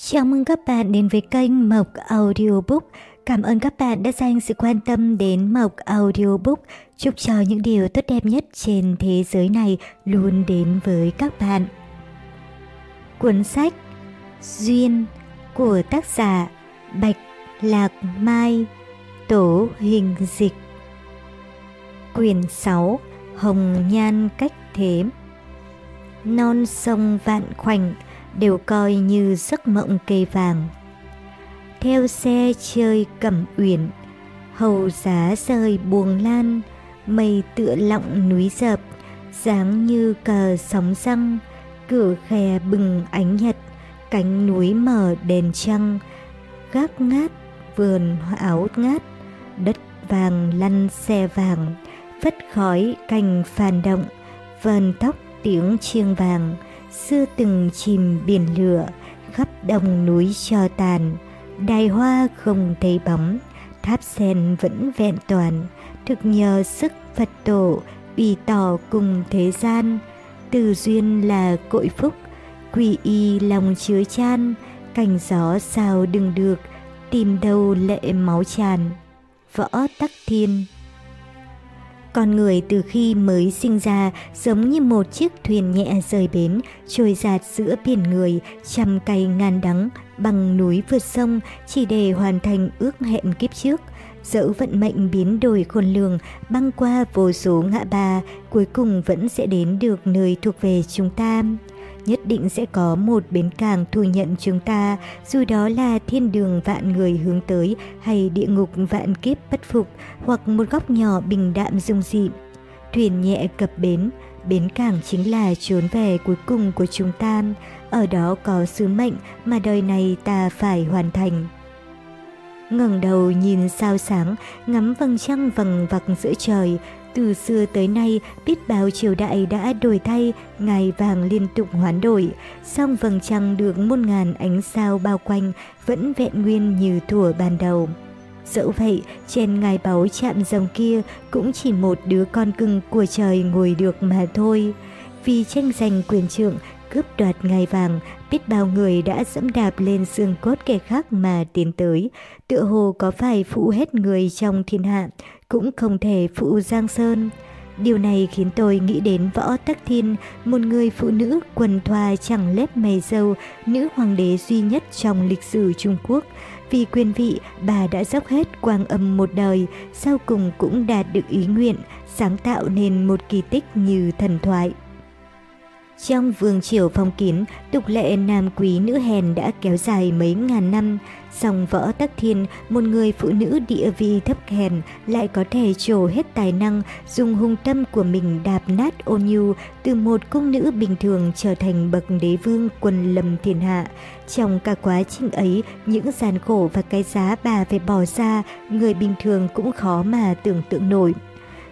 Chào mừng các bạn đến với kênh Mộc Audiobook. Cảm ơn các bạn đã dành sự quan tâm đến Mộc Audiobook. Chúc cho những điều tốt đẹp nhất trên thế giới này luôn đến với các bạn. Cuốn sách Duyên của tác giả Bạch Lạc Mai Tổ hình dịch Quyền 6 Hồng Nhan Cách Thế Non sông vạn khoảnh đều coi như giấc mộng cây vàng. Theo xe chơi cẩm uyển, hầu giá rơi buồng lan, mây tựa lọng núi dập, dáng như cờ sóng răng, cửa khe bừng ánh nhật, cánh núi mở đèn trăng, gác ngát, vườn áo ngát, đất vàng lăn xe vàng, phất khói cành phàn động, vờn tóc tiếng chiêng vàng, xưa từng chìm biển lửa, khắp đồng núi cho tàn, đài hoa không thấy bóng, tháp sen vẫn vẹn toàn, thực nhờ sức Phật tổ, bì tỏ cùng thế gian, từ duyên là cội phúc, quỳ y lòng chứa chan, cành gió sao đừng được, tìm đâu lệ máu tràn. Võ Tắc Thiên con người từ khi mới sinh ra giống như một chiếc thuyền nhẹ rời bến, trôi dạt giữa biển người, trăm cây ngàn đắng, bằng núi vượt sông chỉ để hoàn thành ước hẹn kiếp trước. Dẫu vận mệnh biến đổi khôn lường, băng qua vô số ngã ba, cuối cùng vẫn sẽ đến được nơi thuộc về chúng ta nhất định sẽ có một bến cảng thu nhận chúng ta, dù đó là thiên đường vạn người hướng tới hay địa ngục vạn kiếp bất phục hoặc một góc nhỏ bình đạm dung dị. Thuyền nhẹ cập bến, bến cảng chính là trốn về cuối cùng của chúng ta, ở đó có sứ mệnh mà đời này ta phải hoàn thành ngẩng đầu nhìn sao sáng, ngắm vầng trăng vầng vặc giữa trời, từ xưa tới nay, biết bao triều đại đã đổi thay, ngày vàng liên tục hoán đổi, song vầng trăng được muôn ngàn ánh sao bao quanh vẫn vẹn nguyên như thuở ban đầu. Dẫu vậy, trên ngài báu chạm rồng kia cũng chỉ một đứa con cưng của trời ngồi được mà thôi. Vì tranh giành quyền trượng, cướp đoạt ngai vàng, biết bao người đã dẫm đạp lên xương cốt kẻ khác mà tiến tới, tựa hồ có phải phụ hết người trong thiên hạ, cũng không thể phụ Giang Sơn. Điều này khiến tôi nghĩ đến Võ Tắc Thiên, một người phụ nữ quần thoa chẳng lép mày dâu, nữ hoàng đế duy nhất trong lịch sử Trung Quốc. Vì quyền vị, bà đã dốc hết quang âm một đời, sau cùng cũng đạt được ý nguyện, sáng tạo nên một kỳ tích như thần thoại. Trong vương triều phong kiến, tục lệ nam quý nữ hèn đã kéo dài mấy ngàn năm, song võ tắc thiên, một người phụ nữ địa vị thấp hèn, lại có thể trổ hết tài năng, dùng hung tâm của mình đạp nát ô nhu, từ một cung nữ bình thường trở thành bậc đế vương quân lâm thiên hạ. Trong cả quá trình ấy, những gian khổ và cái giá bà phải bỏ ra, người bình thường cũng khó mà tưởng tượng nổi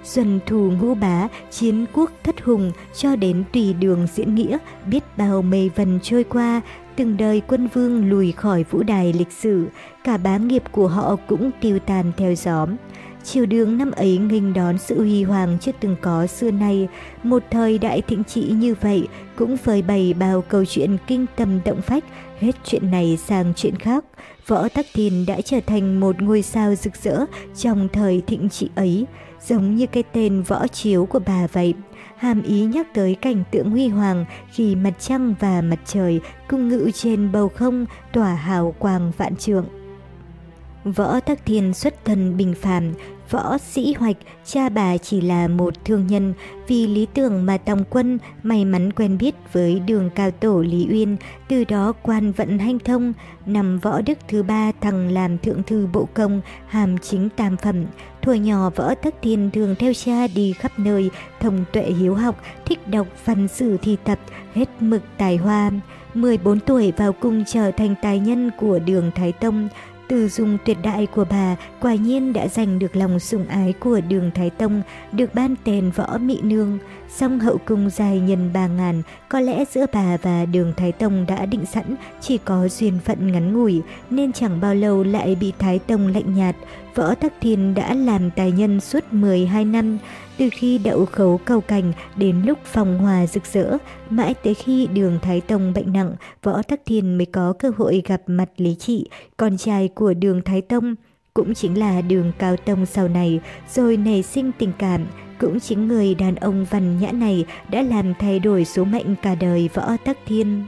xuân thù ngũ bá, chiến quốc thất hùng cho đến tùy đường diễn nghĩa, biết bao mây vần trôi qua, từng đời quân vương lùi khỏi vũ đài lịch sử, cả bá nghiệp của họ cũng tiêu tan theo gió. Triều đường năm ấy nghênh đón sự huy hoàng chưa từng có xưa nay, một thời đại thịnh trị như vậy cũng phơi bày bao câu chuyện kinh tâm động phách, hết chuyện này sang chuyện khác. Võ Tắc Thiên đã trở thành một ngôi sao rực rỡ trong thời thịnh trị ấy giống như cái tên võ chiếu của bà vậy. Hàm ý nhắc tới cảnh tượng huy hoàng khi mặt trăng và mặt trời cung ngự trên bầu không tỏa hào quang vạn trượng. Võ Tắc Thiên xuất thân bình phàm, Võ Sĩ Hoạch, cha bà chỉ là một thương nhân, vì lý tưởng mà Tòng Quân may mắn quen biết với đường cao tổ Lý Uyên, từ đó quan vận hanh thông, nằm Võ Đức thứ ba thằng làm thượng thư bộ công, hàm chính tam phẩm. Thuở nhỏ Võ Tắc Thiên thường theo cha đi khắp nơi, thông tuệ hiếu học, thích đọc văn sử thi tập, hết mực tài hoa. 14 tuổi vào cung trở thành tài nhân của đường Thái Tông, từ dùng tuyệt đại của bà quả nhiên đã giành được lòng sủng ái của đường Thái Tông, được ban tên võ Mị Nương song hậu cung dài nhân ba ngàn, có lẽ giữa bà và đường Thái Tông đã định sẵn chỉ có duyên phận ngắn ngủi, nên chẳng bao lâu lại bị Thái Tông lạnh nhạt. Võ Tắc Thiên đã làm tài nhân suốt 12 năm, từ khi đậu khấu cầu cảnh đến lúc phòng hòa rực rỡ, mãi tới khi đường Thái Tông bệnh nặng, Võ Tắc Thiên mới có cơ hội gặp mặt Lý Trị, con trai của đường Thái Tông, cũng chính là đường Cao Tông sau này, rồi nảy sinh tình cảm. Cũng chính người đàn ông văn nhã này đã làm thay đổi số mệnh cả đời Võ Tắc Thiên.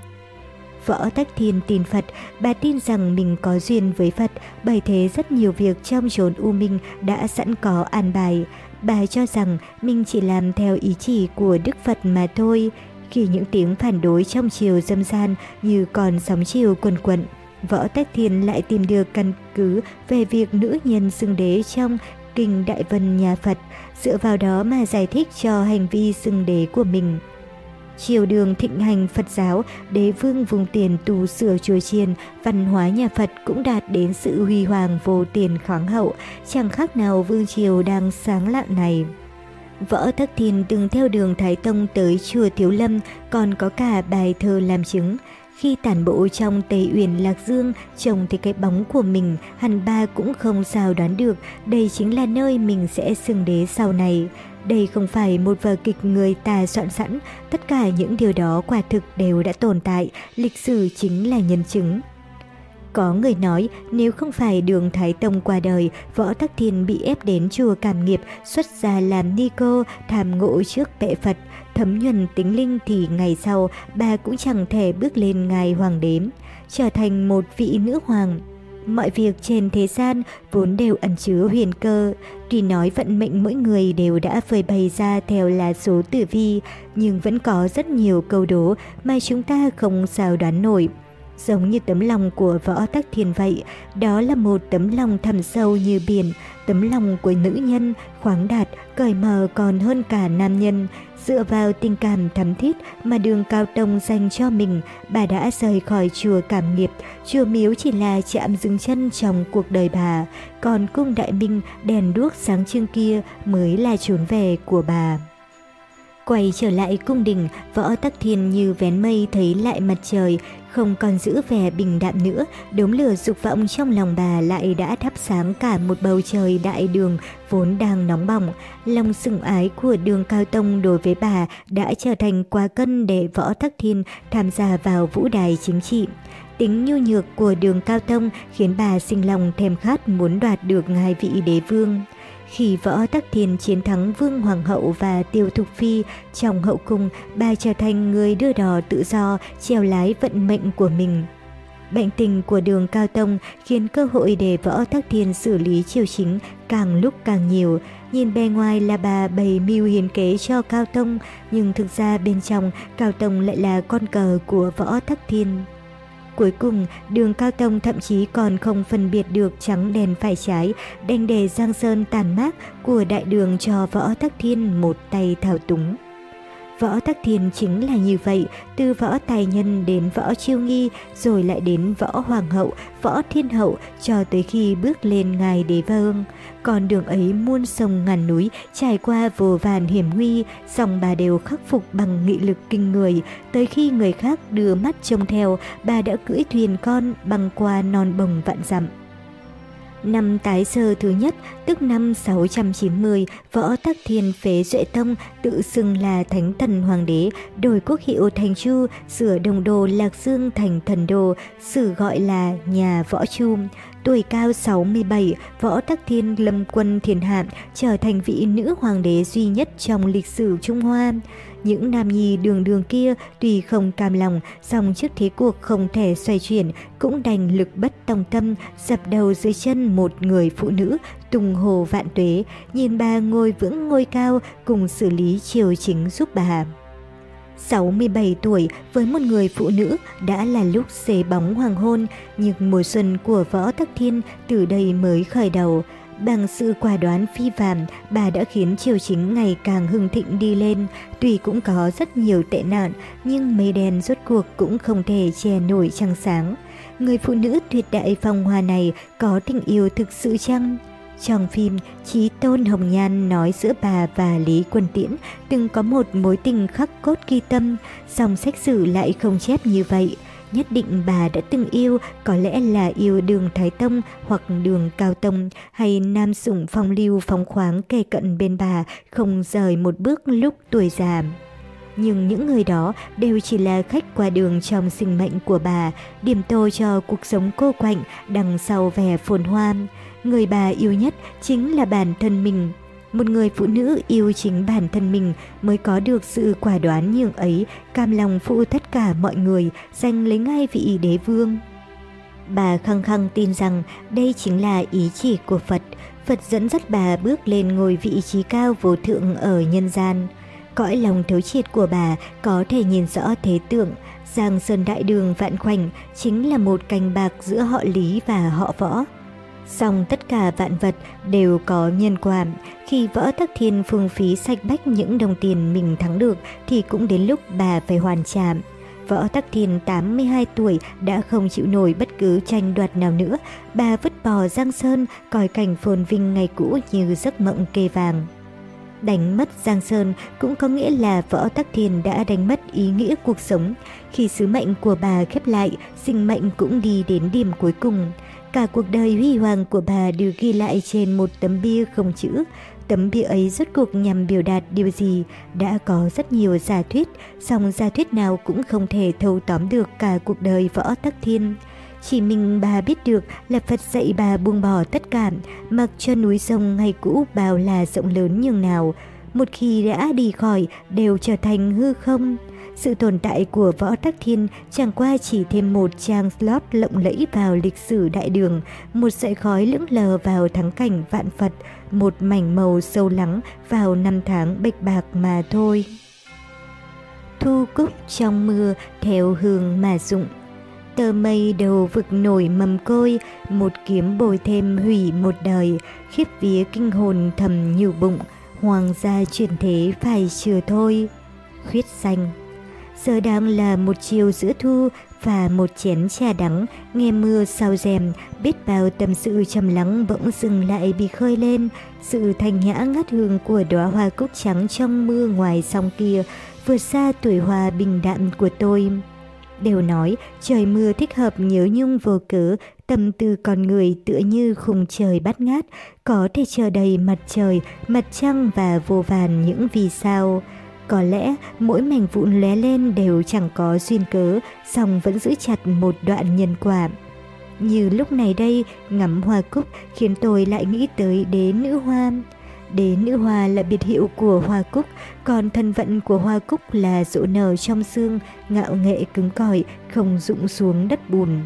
Võ Tắc Thiên tin Phật, bà tin rằng mình có duyên với Phật, bởi thế rất nhiều việc trong chốn u minh đã sẵn có an bài. Bà cho rằng mình chỉ làm theo ý chỉ của Đức Phật mà thôi. Khi những tiếng phản đối trong chiều dâm gian như còn sóng chiều quần quận, Võ Tắc Thiên lại tìm được căn cứ về việc nữ nhân xưng đế trong kinh Đại Vân nhà Phật, dựa vào đó mà giải thích cho hành vi xưng đế của mình. Triều đường thịnh hành Phật giáo, đế vương vùng tiền tu sửa chùa chiền, văn hóa nhà Phật cũng đạt đến sự huy hoàng vô tiền khoáng hậu, chẳng khác nào vương triều đang sáng lạn này. Võ Tắc Thiên từng theo đường Thái Tông tới chùa Thiếu Lâm, còn có cả bài thơ làm chứng. Khi tản bộ trong Tây Uyển Lạc Dương, trông thấy cái bóng của mình, hẳn ba cũng không sao đoán được đây chính là nơi mình sẽ xưng đế sau này. Đây không phải một vở kịch người ta soạn sẵn, tất cả những điều đó quả thực đều đã tồn tại, lịch sử chính là nhân chứng. Có người nói nếu không phải đường Thái Tông qua đời, Võ Tắc Thiên bị ép đến chùa Cảm Nghiệp xuất gia làm ni cô, tham ngộ trước bệ Phật, thấm nhuần tính linh thì ngày sau bà cũng chẳng thể bước lên ngài hoàng đếm trở thành một vị nữ hoàng. Mọi việc trên thế gian vốn đều ẩn chứa huyền cơ, tuy nói vận mệnh mỗi người đều đã phơi bày ra theo là số tử vi, nhưng vẫn có rất nhiều câu đố mà chúng ta không sao đoán nổi. Giống như tấm lòng của võ tắc thiên vậy, đó là một tấm lòng thầm sâu như biển, tấm lòng của nữ nhân, khoáng đạt, cởi mở còn hơn cả nam nhân, Dựa vào tình cảm thắm thiết mà đường Cao Tông dành cho mình, bà đã rời khỏi chùa Cảm Nghiệp. Chùa Miếu chỉ là chạm dừng chân trong cuộc đời bà, còn cung Đại Minh đèn đuốc sáng trưng kia mới là trốn về của bà. Quay trở lại cung đình, võ tắc thiên như vén mây thấy lại mặt trời, không còn giữ vẻ bình đạm nữa, đốm lửa dục vọng trong lòng bà lại đã thắp sáng cả một bầu trời đại đường vốn đang nóng bỏng. Lòng sủng ái của đường Cao Tông đối với bà đã trở thành quá cân để võ tắc thiên tham gia vào vũ đài chính trị. Tính nhu nhược của đường Cao Tông khiến bà sinh lòng thèm khát muốn đoạt được ngài vị đế vương. Khi võ Tắc Thiên chiến thắng Vương Hoàng hậu và Tiêu Thục Phi trong hậu cung, bà trở thành người đưa đò tự do, treo lái vận mệnh của mình. Bệnh tình của đường Cao Tông khiến cơ hội để võ Tắc Thiên xử lý triều chính càng lúc càng nhiều. Nhìn bề ngoài là bà bày mưu hiền kế cho Cao Tông, nhưng thực ra bên trong Cao Tông lại là con cờ của võ Tắc Thiên. Cuối cùng, đường Cao Tông thậm chí còn không phân biệt được trắng đèn phải trái, đành để Giang Sơn tàn mát của đại đường cho Võ Tắc Thiên một tay thảo túng. Võ Tắc Thiên chính là như vậy, từ võ tài nhân đến võ chiêu nghi, rồi lại đến võ hoàng hậu, võ thiên hậu, cho tới khi bước lên ngài đế vương. Con đường ấy muôn sông ngàn núi, trải qua vô vàn hiểm nguy, song bà đều khắc phục bằng nghị lực kinh người. Tới khi người khác đưa mắt trông theo, bà đã cưỡi thuyền con băng qua non bồng vạn dặm. Năm tái sơ thứ nhất, tức năm 690, võ tắc thiên phế duệ tông tự xưng là thánh thần hoàng đế, đổi quốc hiệu thành chu, sửa đồng đồ lạc dương thành thần đồ sử gọi là nhà võ chu. Tuổi cao 67, võ tắc thiên lâm quân thiên hạ, trở thành vị nữ hoàng đế duy nhất trong lịch sử Trung Hoa. Những nam nhi đường đường kia tuy không cam lòng, song trước thế cuộc không thể xoay chuyển, cũng đành lực bất tòng tâm, dập đầu dưới chân một người phụ nữ, tung hồ vạn tuế, nhìn bà ngồi vững ngôi cao cùng xử lý triều chính giúp bà. 67 tuổi với một người phụ nữ đã là lúc xế bóng hoàng hôn, nhưng mùa xuân của Võ Tắc Thiên từ đây mới khởi đầu. Bằng sự quả đoán phi phàm, bà đã khiến triều chính ngày càng hưng thịnh đi lên. Tuy cũng có rất nhiều tệ nạn, nhưng mây đen rốt cuộc cũng không thể che nổi trăng sáng. Người phụ nữ tuyệt đại phong hoa này có tình yêu thực sự chăng? Trong phim, Chí Tôn Hồng Nhan nói giữa bà và Lý Quân Tiễn từng có một mối tình khắc cốt ghi tâm, song sách sử lại không chép như vậy. Nhất định bà đã từng yêu, có lẽ là yêu đường Thái Tông hoặc đường Cao Tông, hay nam sủng phong lưu phóng khoáng kề cận bên bà, không rời một bước lúc tuổi già. Nhưng những người đó đều chỉ là khách qua đường trong sinh mệnh của bà, điểm tô cho cuộc sống cô quạnh đằng sau vẻ phồn hoa. Người bà yêu nhất chính là bản thân mình. Một người phụ nữ yêu chính bản thân mình mới có được sự quả đoán nhường ấy, cam lòng phụ tất cả mọi người, giành lấy ngay vị đế vương. Bà khăng khăng tin rằng đây chính là ý chỉ của Phật. Phật dẫn dắt bà bước lên ngồi vị trí cao vô thượng ở nhân gian. Cõi lòng thấu triệt của bà có thể nhìn rõ thế tượng, Giang Sơn Đại Đường Vạn Khoảnh chính là một cành bạc giữa họ Lý và họ Võ. Song tất cả vạn vật đều có nhân quả, khi võ tắc thiên phương phí sạch bách những đồng tiền mình thắng được thì cũng đến lúc bà phải hoàn trả. Võ Tắc Thiên 82 tuổi đã không chịu nổi bất cứ tranh đoạt nào nữa, bà vứt bỏ Giang Sơn, coi cảnh phồn vinh ngày cũ như giấc mộng kê vàng. Đánh mất Giang Sơn cũng có nghĩa là Võ Tắc Thiên đã đánh mất ý nghĩa cuộc sống. Khi sứ mệnh của bà khép lại, sinh mệnh cũng đi đến điểm cuối cùng. Cả cuộc đời huy hoàng của bà đều ghi lại trên một tấm bia không chữ. Tấm bia ấy rốt cuộc nhằm biểu đạt điều gì? Đã có rất nhiều giả thuyết, song giả thuyết nào cũng không thể thâu tóm được cả cuộc đời Võ Tắc Thiên. Chỉ mình bà biết được là Phật dạy bà buông bỏ tất cả, mặc cho núi sông ngày cũ bao là rộng lớn nhường nào. Một khi đã đi khỏi đều trở thành hư không. Sự tồn tại của Võ Tắc Thiên chẳng qua chỉ thêm một trang slot lộng lẫy vào lịch sử đại đường, một sợi khói lững lờ vào thắng cảnh vạn Phật, một mảnh màu sâu lắng vào năm tháng bạch bạc mà thôi. Thu cúc trong mưa theo hương mà dụng Tờ mây đầu vực nổi mầm côi, một kiếm bồi thêm hủy một đời, khiếp vía kinh hồn thầm nhiều bụng, hoàng gia chuyển thế phải chừa thôi. Khuyết xanh Giờ đang là một chiều giữa thu và một chén trà đắng, nghe mưa sau rèm, biết bao tâm sự trầm lắng bỗng dừng lại bị khơi lên. Sự thanh nhã ngát hương của đóa hoa cúc trắng trong mưa ngoài sông kia, vượt xa tuổi hoa bình đạm của tôi. Đều nói trời mưa thích hợp nhớ nhung vô cớ, tâm tư con người tựa như khung trời bát ngát, có thể chờ đầy mặt trời, mặt trăng và vô vàn những vì sao. Có lẽ mỗi mảnh vụn lé lên đều chẳng có duyên cớ, song vẫn giữ chặt một đoạn nhân quả. Như lúc này đây, ngắm hoa cúc khiến tôi lại nghĩ tới đế nữ hoa. Đế nữ hoa là biệt hiệu của hoa cúc, còn thân vận của hoa cúc là rộ nở trong xương, ngạo nghệ cứng cỏi, không rụng xuống đất bùn.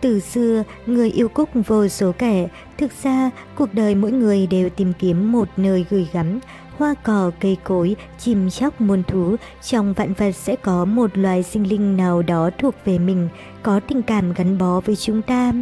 Từ xưa, người yêu cúc vô số kẻ, thực ra cuộc đời mỗi người đều tìm kiếm một nơi gửi gắm, hoa cỏ, cây cối, chim chóc muôn thú, trong vạn vật sẽ có một loài sinh linh nào đó thuộc về mình, có tình cảm gắn bó với chúng ta.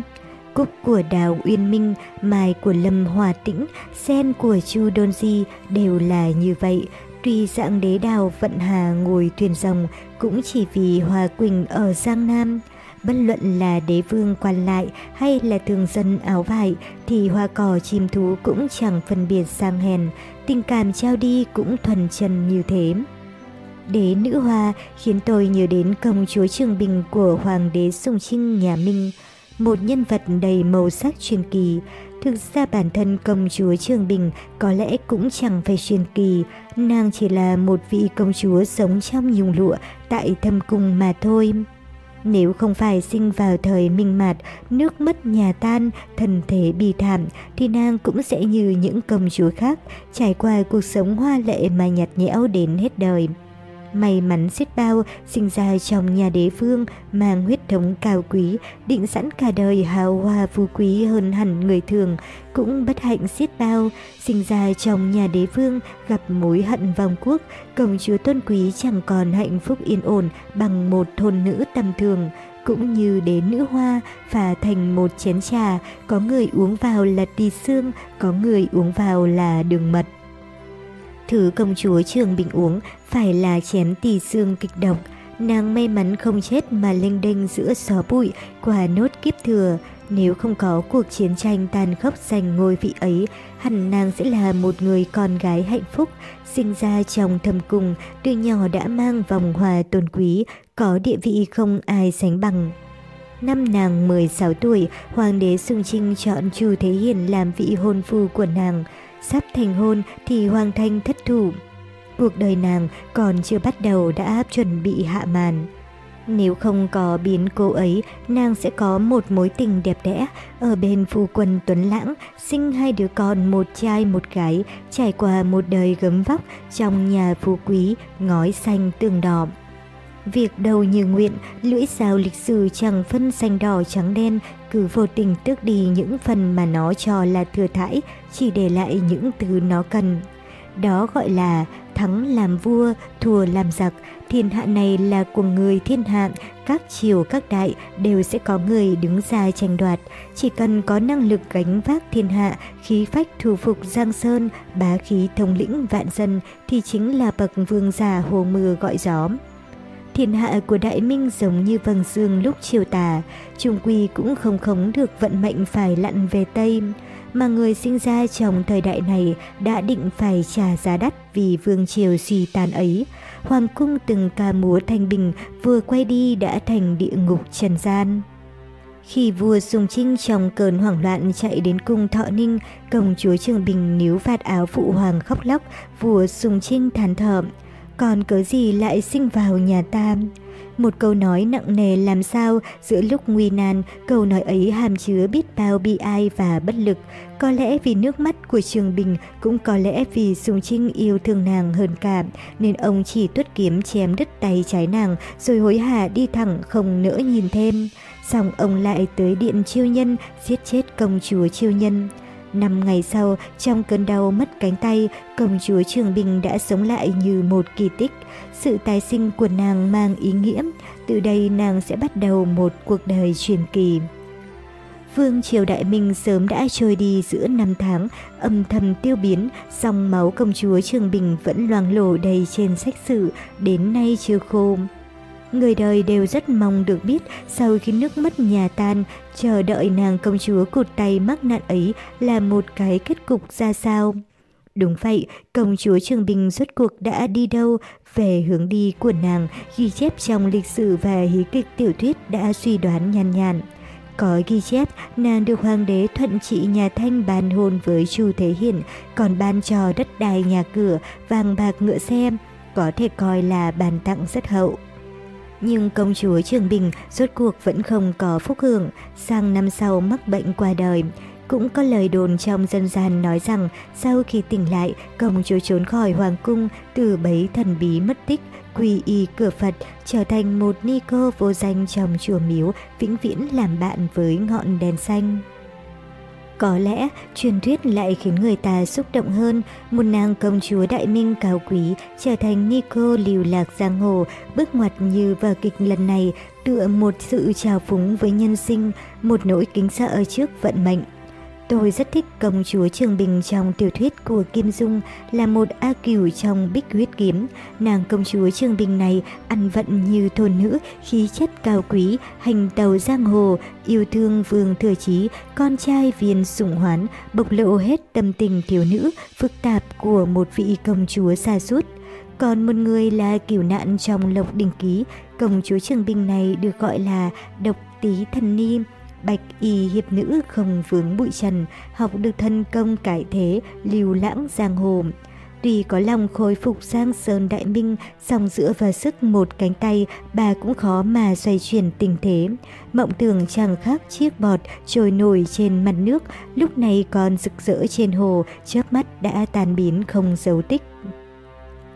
Cúc của Đào Uyên Minh, mai của Lâm Hòa Tĩnh, sen của Chu Đôn Di đều là như vậy. Tuy dạng đế đào vận hà ngồi thuyền rồng cũng chỉ vì Hòa Quỳnh ở Giang Nam. Bất luận là đế vương quan lại hay là thường dân áo vải thì hoa cỏ chim thú cũng chẳng phân biệt sang hèn, tình cảm trao đi cũng thuần chân như thế. Đế nữ hoa khiến tôi nhớ đến công chúa Trường Bình của Hoàng đế Sùng Trinh nhà Minh, một nhân vật đầy màu sắc truyền kỳ. Thực ra bản thân công chúa Trường Bình có lẽ cũng chẳng phải truyền kỳ, nàng chỉ là một vị công chúa sống trong nhung lụa tại thâm cung mà thôi. Nếu không phải sinh vào thời minh mạt, nước mất nhà tan, thần thể bi thảm, thì nàng cũng sẽ như những công chúa khác, trải qua cuộc sống hoa lệ mà nhạt nhẽo đến hết đời. May mắn xiết bao, sinh ra trong nhà đế vương, mang huyết thống cao quý, định sẵn cả đời hào hoa phú quý hơn hẳn người thường, cũng bất hạnh xiết bao, sinh ra trong nhà đế vương, gặp mối hận vong quốc, công chúa tôn quý chẳng còn hạnh phúc yên ổn bằng một thôn nữ tầm thường, cũng như đế nữ hoa phà thành một chén trà, có người uống vào là tì xương, có người uống vào là đường mật. Thứ công chúa Trường Bình uống phải là chén tỳ xương kịch độc. Nàng may mắn không chết mà lênh đênh giữa xó bụi qua nốt kiếp thừa. Nếu không có cuộc chiến tranh tàn khốc giành ngôi vị ấy, hẳn nàng sẽ là một người con gái hạnh phúc, sinh ra trong thâm cung, từ nhỏ đã mang vòng hòa tôn quý, có địa vị không ai sánh bằng. Năm nàng 16 tuổi, Hoàng đế sung Trinh chọn Chu Thế Hiền làm vị hôn phu của nàng. Sắp thành hôn thì Hoàng Thanh thất thủ. Cuộc đời nàng còn chưa bắt đầu đã chuẩn bị hạ màn. Nếu không có biến cô ấy, nàng sẽ có một mối tình đẹp đẽ ở bên phu quân Tuấn Lãng, sinh hai đứa con một trai một gái, trải qua một đời gấm vóc trong nhà phú quý, ngói xanh tường đỏ. Việc đầu như nguyện, lưỡi dao lịch sử chẳng phân xanh đỏ trắng đen, cứ vô tình tước đi những phần mà nó cho là thừa thãi, chỉ để lại những thứ nó cần. Đó gọi là thắng làm vua, thua làm giặc, thiên hạ này là của người thiên hạ, các triều các đại đều sẽ có người đứng ra tranh đoạt. Chỉ cần có năng lực gánh vác thiên hạ, khí phách thu phục Giang Sơn, bá khí thống lĩnh vạn dân thì chính là bậc vương giả hồ mưa gọi gió. Thiên hạ của Đại Minh giống như vầng dương lúc chiều tà, trung quy cũng không khống được vận mệnh phải lặn về Tây mà người sinh ra trong thời đại này đã định phải trả giá đắt vì vương triều suy tàn ấy. Hoàng cung từng ca múa thanh bình vừa quay đi đã thành địa ngục trần gian. Khi vua Sùng Trinh trong cơn hoảng loạn chạy đến cung Thọ Ninh, công chúa Trường Bình níu vạt áo phụ hoàng khóc lóc, vua Sùng Trinh than thở. Còn cớ gì lại sinh vào nhà ta? Một câu nói nặng nề làm sao giữa lúc nguy nan, câu nói ấy hàm chứa biết bao bi ai và bất lực. Có lẽ vì nước mắt của Trường Bình, cũng có lẽ vì Sùng Trinh yêu thương nàng hơn cả, nên ông chỉ tuất kiếm chém đứt tay trái nàng rồi hối hả đi thẳng không nỡ nhìn thêm. Xong ông lại tới điện chiêu nhân, giết chết công chúa chiêu nhân. Năm ngày sau, trong cơn đau mất cánh tay, công chúa Trường Bình đã sống lại như một kỳ tích. Sự tái sinh của nàng mang ý nghĩa, từ đây nàng sẽ bắt đầu một cuộc đời truyền kỳ. Vương triều đại minh sớm đã trôi đi giữa năm tháng, âm thầm tiêu biến, song máu công chúa Trường Bình vẫn loang lổ đầy trên sách sử, đến nay chưa khô. Người đời đều rất mong được biết sau khi nước mất nhà tan, chờ đợi nàng công chúa cụt tay mắc nạn ấy là một cái kết cục ra sao. Đúng vậy, công chúa Trường Bình rốt cuộc đã đi đâu, về hướng đi của nàng ghi chép trong lịch sử và hí kịch tiểu thuyết đã suy đoán nhàn nhàn. Có ghi chép, nàng được hoàng đế thuận trị nhà Thanh bàn hôn với Chu Thế Hiển, còn ban cho đất đai nhà cửa, vàng bạc ngựa xe, có thể coi là bàn tặng rất hậu. Nhưng công chúa Trường Bình rốt cuộc vẫn không có phúc hưởng, sang năm sau mắc bệnh qua đời. Cũng có lời đồn trong dân gian nói rằng sau khi tỉnh lại, công chúa trốn khỏi hoàng cung, từ bấy thần bí mất tích, quy y cửa Phật, trở thành một ni cô vô danh trong chùa miếu, vĩnh viễn làm bạn với ngọn đèn xanh. Có lẽ truyền thuyết lại khiến người ta xúc động hơn, một nàng công chúa đại minh cao quý trở thành Nico liều lạc giang hồ, bước ngoặt như vở kịch lần này tựa một sự trào phúng với nhân sinh, một nỗi kính sợ trước vận mệnh. Tôi rất thích công chúa Trường Bình trong tiểu thuyết của Kim Dung là một A Cửu trong Bích Huyết Kiếm. Nàng công chúa Trường Bình này ăn vận như thôn nữ, khí chất cao quý, hành tàu giang hồ, yêu thương vương thừa chí, con trai viên sủng hoán, bộc lộ hết tâm tình thiếu nữ, phức tạp của một vị công chúa xa suốt. Còn một người là cửu nạn trong lộc đình ký, công chúa Trường Bình này được gọi là độc tí thần ni, Bạch y hiệp nữ không vướng bụi trần, học được thân công cải thế, lưu lãng giang hồ. Tuy có lòng khôi phục Giang Sơn Đại Minh, song dựa vào sức một cánh tay, bà cũng khó mà xoay chuyển tình thế. Mộng tưởng chẳng khác chiếc bọt trôi nổi trên mặt nước, lúc này còn rực rỡ trên hồ, chớp mắt đã tan biến không dấu tích.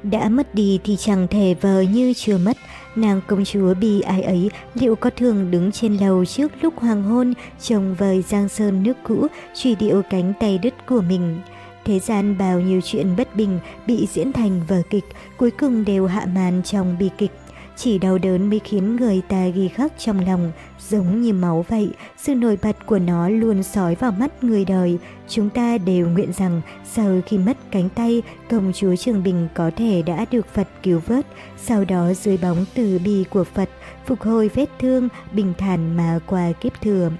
Đã mất đi thì chẳng thể vờ như chưa mất, nàng công chúa bi ai ấy liệu có thường đứng trên lầu trước lúc hoàng hôn trông vời giang sơn nước cũ truy điệu cánh tay đứt của mình. Thế gian bao nhiêu chuyện bất bình bị diễn thành vở kịch cuối cùng đều hạ màn trong bi kịch. Chỉ đau đớn mới khiến người ta ghi khắc trong lòng, giống như máu vậy, sự nổi bật của nó luôn sói vào mắt người đời. Chúng ta đều nguyện rằng sau khi mất cánh tay, công chúa Trường Bình có thể đã được Phật cứu vớt, sau đó dưới bóng từ bi của Phật, phục hồi vết thương, bình thản mà qua kiếp thường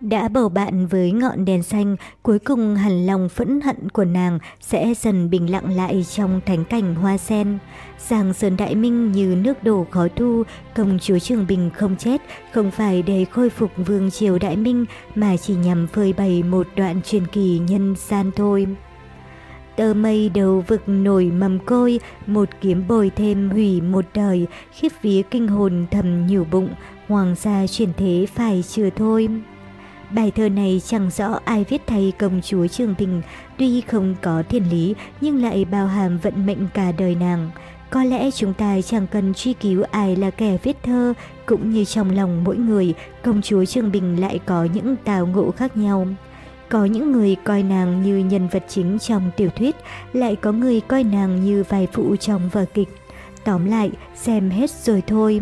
đã bầu bạn với ngọn đèn xanh, cuối cùng hẳn lòng phẫn hận của nàng sẽ dần bình lặng lại trong thánh cảnh hoa sen. Giang Sơn Đại Minh như nước đổ khó thu, công chúa Trường Bình không chết, không phải để khôi phục vương triều Đại Minh mà chỉ nhằm phơi bày một đoạn truyền kỳ nhân gian thôi. Tơ mây đầu vực nổi mầm côi, một kiếm bồi thêm hủy một đời, khiếp vía kinh hồn thầm nhủ bụng, hoàng gia chuyển thế phải chưa thôi. Bài thơ này chẳng rõ ai viết thay công chúa Trường Bình, tuy không có thiên lý nhưng lại bao hàm vận mệnh cả đời nàng. Có lẽ chúng ta chẳng cần truy cứu ai là kẻ viết thơ, cũng như trong lòng mỗi người, công chúa Trường Bình lại có những tào ngộ khác nhau. Có những người coi nàng như nhân vật chính trong tiểu thuyết, lại có người coi nàng như vai phụ trong vở kịch. Tóm lại, xem hết rồi thôi.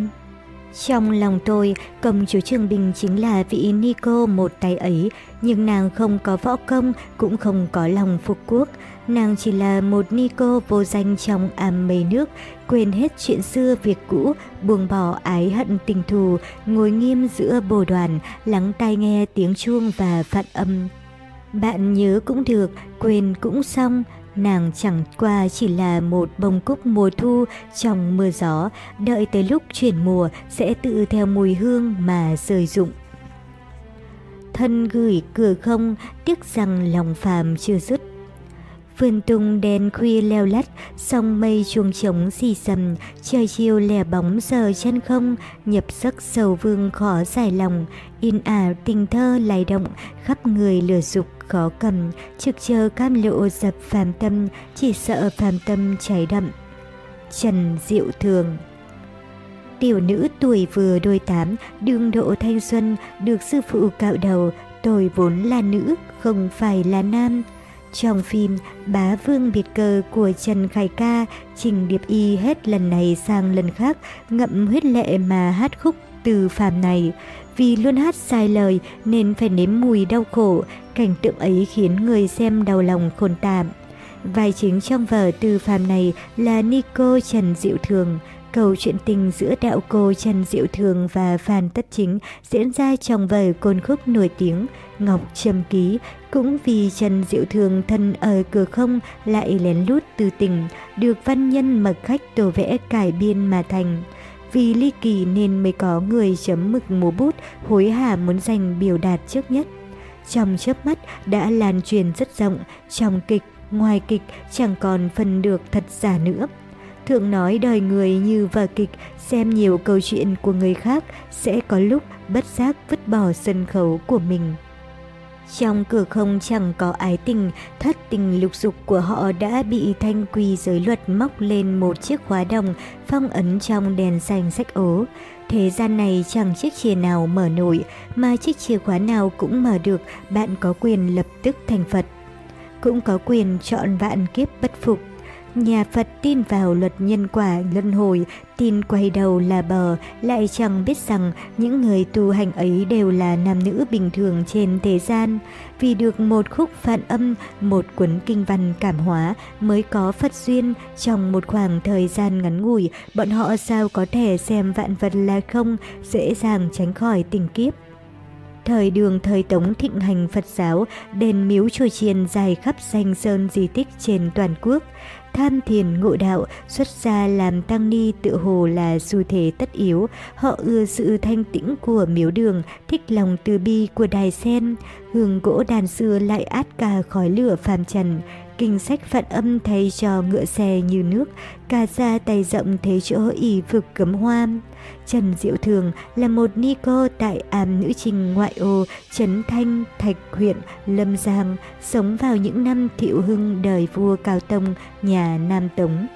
Trong lòng tôi, công chúa Trường Bình chính là vị Nico một tay ấy, nhưng nàng không có võ công, cũng không có lòng phục quốc. Nàng chỉ là một Nico vô danh trong ám mây nước, quên hết chuyện xưa việc cũ, buông bỏ ái hận tình thù, ngồi nghiêm giữa bồ đoàn, lắng tai nghe tiếng chuông và phạn âm. Bạn nhớ cũng được, quên cũng xong, Nàng chẳng qua chỉ là một bông cúc mùa thu trong mưa gió, đợi tới lúc chuyển mùa sẽ tự theo mùi hương mà rơi rụng. Thân gửi cửa không, tiếc rằng lòng phàm chưa dứt. Vườn tung đèn khuya leo lắt, sông mây chuông trống xì xầm, trời chiều lẻ bóng giờ chân không, nhập sắc sầu vương khó giải lòng, in ả tình thơ lay động, khắp người lửa dục khó cầm, trực chờ cam lộ dập phàm tâm, chỉ sợ phàm tâm cháy đậm. Trần Diệu Thường Tiểu nữ tuổi vừa đôi tám, đương độ thanh xuân, được sư phụ cạo đầu, tôi vốn là nữ, không phải là nam. Trong phim Bá Vương Biệt cơ của Trần Khải Ca, Trình Điệp Y hết lần này sang lần khác ngậm huyết lệ mà hát khúc từ phàm này. Vì luôn hát sai lời nên phải nếm mùi đau khổ, cảnh tượng ấy khiến người xem đau lòng khôn tạm. Vai chính trong vở từ phàm này là Nico Trần Diệu Thường. Câu chuyện tình giữa đạo cô Trần Diệu Thường và Phan Tất Chính diễn ra trong vở côn khúc nổi tiếng Ngọc Trầm Ký. Cũng vì Trần Diệu Thường thân ở cửa không lại lén lút từ tình, được văn nhân mặc khách tổ vẽ cải biên mà thành. Vì ly kỳ nên mới có người chấm mực múa bút hối hả muốn giành biểu đạt trước nhất. Trong chớp mắt đã lan truyền rất rộng, trong kịch, ngoài kịch chẳng còn phân được thật giả nữa. thượng nói đời người như vở kịch, xem nhiều câu chuyện của người khác sẽ có lúc bất giác vứt bỏ sân khấu của mình. Trong cửa không chẳng có ái tình, thất tình lục dục của họ đã bị thanh quy giới luật móc lên một chiếc khóa đồng phong ấn trong đèn xanh sách ố. Thế gian này chẳng chiếc chìa nào mở nổi, mà chiếc chìa khóa nào cũng mở được, bạn có quyền lập tức thành Phật. Cũng có quyền chọn vạn kiếp bất phục. Nhà Phật tin vào luật nhân quả luân hồi, tin quay đầu là bờ, lại chẳng biết rằng những người tu hành ấy đều là nam nữ bình thường trên thế gian. Vì được một khúc phản âm, một cuốn kinh văn cảm hóa mới có Phật duyên trong một khoảng thời gian ngắn ngủi, bọn họ sao có thể xem vạn vật là không, dễ dàng tránh khỏi tình kiếp. Thời đường thời Tống thịnh hành Phật giáo, đền miếu chùa chiền dài khắp danh sơn di tích trên toàn quốc tham thiền ngộ đạo, xuất gia làm tăng ni tự hồ là xu thế tất yếu. Họ ưa sự thanh tĩnh của miếu đường, thích lòng từ bi của đài sen. Hương gỗ đàn xưa lại át cả khói lửa phàm trần. Kinh sách phản âm thay cho ngựa xe như nước, ca ra tay rộng thế chỗ ỉ vực cấm hoa. Trần Diệu Thường là một ni cô tại ám nữ trình ngoại ô Trấn Thanh, Thạch huyện, Lâm Giang, sống vào những năm thiệu hưng đời vua Cao Tông, nhà Nam Tống.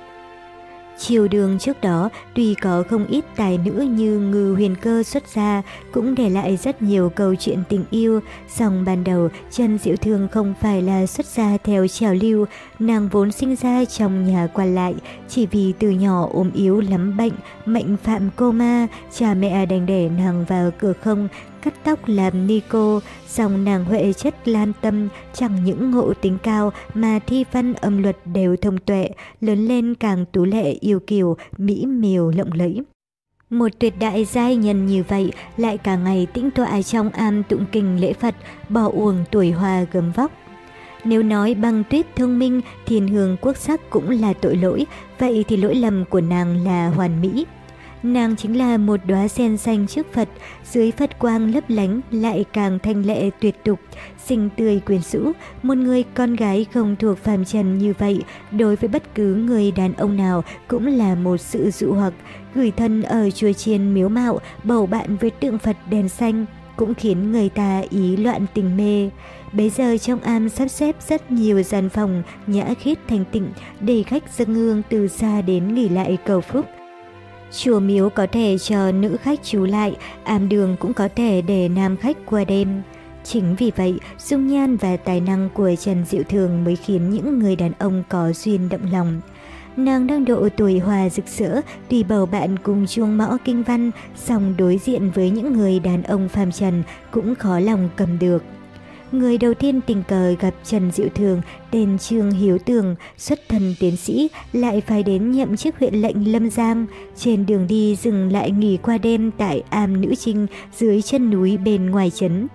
Triều đường trước đó tuy có không ít tài nữ như ngư huyền cơ xuất gia cũng để lại rất nhiều câu chuyện tình yêu. Song ban đầu Trần Diệu Thương không phải là xuất gia theo trào lưu, nàng vốn sinh ra trong nhà quan lại. Chỉ vì từ nhỏ ốm yếu lắm bệnh, mệnh phạm cô ma, cha mẹ đành để nàng vào cửa không cắt tóc làm ni cô, dòng nàng huệ chất lan tâm, chẳng những ngộ tính cao mà thi văn âm luật đều thông tuệ, lớn lên càng tú lệ yêu kiều, mỹ miều lộng lẫy. Một tuyệt đại giai nhân như vậy lại cả ngày tĩnh tọa trong am tụng kinh lễ Phật, bỏ uổng tuổi hoa gấm vóc. Nếu nói băng tuyết thông minh, thiền hương quốc sắc cũng là tội lỗi, vậy thì lỗi lầm của nàng là hoàn mỹ. Nàng chính là một đóa sen xanh trước Phật, dưới Phật quang lấp lánh lại càng thanh lệ tuyệt tục, xinh tươi quyến rũ, một người con gái không thuộc phàm trần như vậy, đối với bất cứ người đàn ông nào cũng là một sự dụ hoặc, gửi thân ở chùa chiền miếu mạo, bầu bạn với tượng Phật đèn xanh, cũng khiến người ta ý loạn tình mê. Bây giờ trong am sắp xếp rất nhiều gian phòng, nhã khít thanh tịnh, để khách dâng hương từ xa đến nghỉ lại cầu phúc. Chùa miếu có thể cho nữ khách trú lại, am đường cũng có thể để nam khách qua đêm. Chính vì vậy, dung nhan và tài năng của Trần Diệu Thường mới khiến những người đàn ông có duyên động lòng. Nàng đang độ tuổi hòa rực rỡ, tùy bầu bạn cùng chuông mõ kinh văn, song đối diện với những người đàn ông phàm trần cũng khó lòng cầm được. Người đầu tiên tình cờ gặp Trần Diệu Thường, tên Trương Hiếu Tường, xuất thân tiến sĩ, lại phải đến nhậm chức huyện lệnh Lâm Giang. Trên đường đi dừng lại nghỉ qua đêm tại am Nữ Trinh dưới chân núi bên ngoài trấn.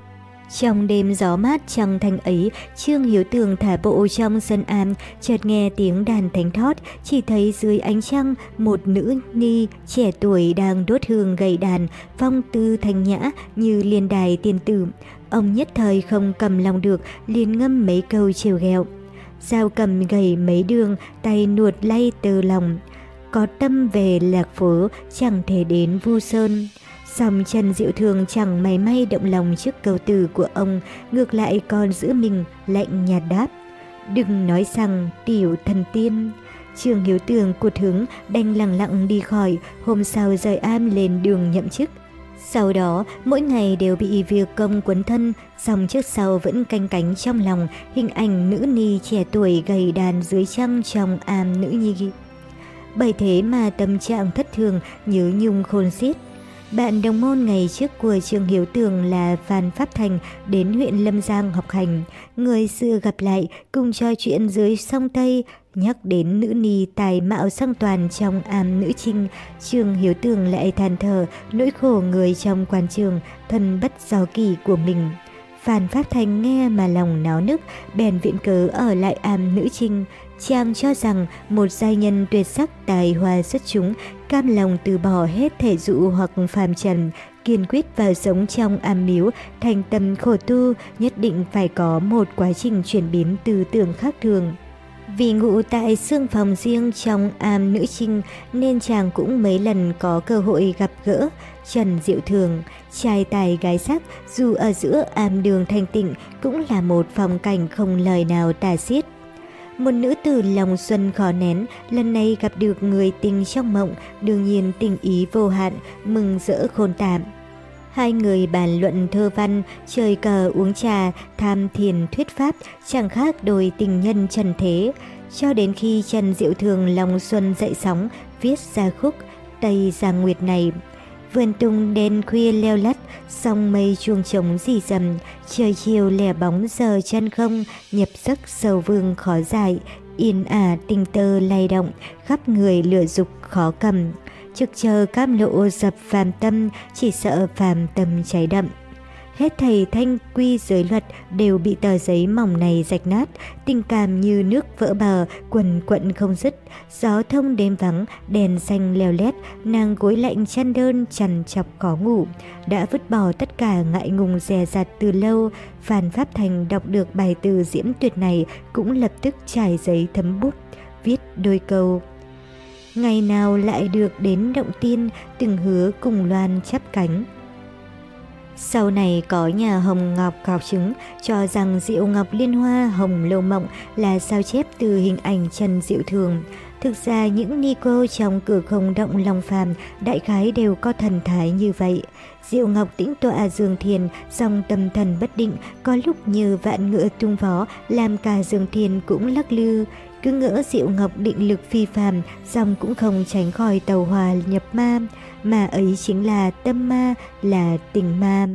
Trong đêm gió mát trăng thanh ấy, Trương Hiếu Tường thả bộ trong sân am, chợt nghe tiếng đàn thánh thót, chỉ thấy dưới ánh trăng một nữ ni trẻ tuổi đang đốt hương gầy đàn, phong tư thanh nhã như liên đài tiên tử. Ông nhất thời không cầm lòng được, liền ngâm mấy câu trêu ghẹo. giao cầm gầy mấy đường, tay nuột lay từ lòng. Có tâm về lạc phố, chẳng thể đến vu sơn. Song Trần Diệu Thường chẳng mày may động lòng trước câu từ của ông, ngược lại còn giữ mình lạnh nhạt đáp. Đừng nói rằng tiểu thần tiên. Trường Hiếu Tường của thướng đành lặng lặng đi khỏi, hôm sau rời am lên đường nhậm chức. Sau đó, mỗi ngày đều bị việc công quấn thân, song trước sau vẫn canh cánh trong lòng hình ảnh nữ ni trẻ tuổi gầy đàn dưới trăng trong am nữ nhi. Bởi thế mà tâm trạng thất thường nhớ nhung khôn xiết. Bạn đồng môn ngày trước của trường Hiếu Tường là Phan Pháp Thành đến huyện Lâm Giang học hành. Người xưa gặp lại cùng trò chuyện dưới sông Tây, nhắc đến nữ ni tài mạo sang toàn trong am nữ trinh. Trường Hiếu Tường lại than thở nỗi khổ người trong quan trường, thân bất do kỳ của mình. Phan Pháp Thành nghe mà lòng náo nức, bèn viện cớ ở lại am nữ trinh. Chàng cho rằng một giai nhân tuyệt sắc tài hoa xuất chúng, cam lòng từ bỏ hết thể dụ hoặc phàm trần, kiên quyết vào sống trong am miếu, thành tâm khổ tu, nhất định phải có một quá trình chuyển biến tư tưởng khác thường. Vì ngụ tại xương phòng riêng trong am nữ trinh nên chàng cũng mấy lần có cơ hội gặp gỡ Trần Diệu Thường, trai tài gái sắc dù ở giữa am đường thanh tịnh cũng là một phong cảnh không lời nào tả xiết. Một nữ tử lòng xuân khó nén, lần này gặp được người tình trong mộng, đương nhiên tình ý vô hạn, mừng rỡ khôn tạm. Hai người bàn luận thơ văn, chơi cờ uống trà, tham thiền thuyết pháp, chẳng khác đôi tình nhân trần thế. Cho đến khi Trần Diệu Thường lòng xuân dậy sóng, viết ra khúc Tây Giang Nguyệt này. Vườn tung đen khuya leo lắt, song mây chuông trống dì dầm, trời chiều lẻ bóng giờ chân không, nhập giấc sầu vương khó giải, yên ả tình tơ lay động, khắp người lửa dục khó cầm. Trực chờ cam lộ dập phàm tâm, chỉ sợ phàm tâm cháy đậm. Hết thầy thanh quy giới luật đều bị tờ giấy mỏng này rạch nát, tình cảm như nước vỡ bờ, quần quận không dứt. Gió thông đêm vắng, đèn xanh leo lét, nàng gối lạnh chăn đơn chằn chọc khó ngủ. Đã vứt bỏ tất cả ngại ngùng dè dặt từ lâu, Phan Pháp Thành đọc được bài từ diễm tuyệt này cũng lập tức trải giấy thấm bút, viết đôi câu. Ngày nào lại được đến động tiên, từng hứa cùng loan chắp cánh. Sau này có nhà Hồng Ngọc khảo chứng cho rằng Diệu Ngọc Liên Hoa Hồng Lâu Mộng là sao chép từ hình ảnh Trần Diệu Thường. Thực ra những ni cô trong cửa không động lòng phàm đại khái đều có thần thái như vậy. Diệu Ngọc tĩnh tọa dương thiền, song tâm thần bất định, có lúc như vạn ngựa tung vó, làm cả dương thiền cũng lắc lư. Cứ ngỡ Diệu Ngọc định lực phi phàm, song cũng không tránh khỏi tàu hòa nhập ma mà ấy chính là tâm ma, là tình ma.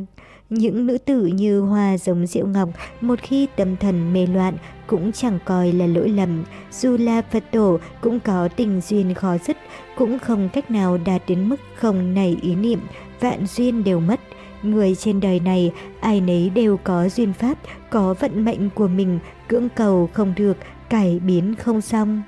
Những nữ tử như hoa giống Diệu Ngọc, một khi tâm thần mê loạn cũng chẳng coi là lỗi lầm. Dù là Phật tổ cũng có tình duyên khó dứt, cũng không cách nào đạt đến mức không nảy ý niệm, vạn duyên đều mất. Người trên đời này, ai nấy đều có duyên pháp, có vận mệnh của mình, cưỡng cầu không được, cải biến không xong.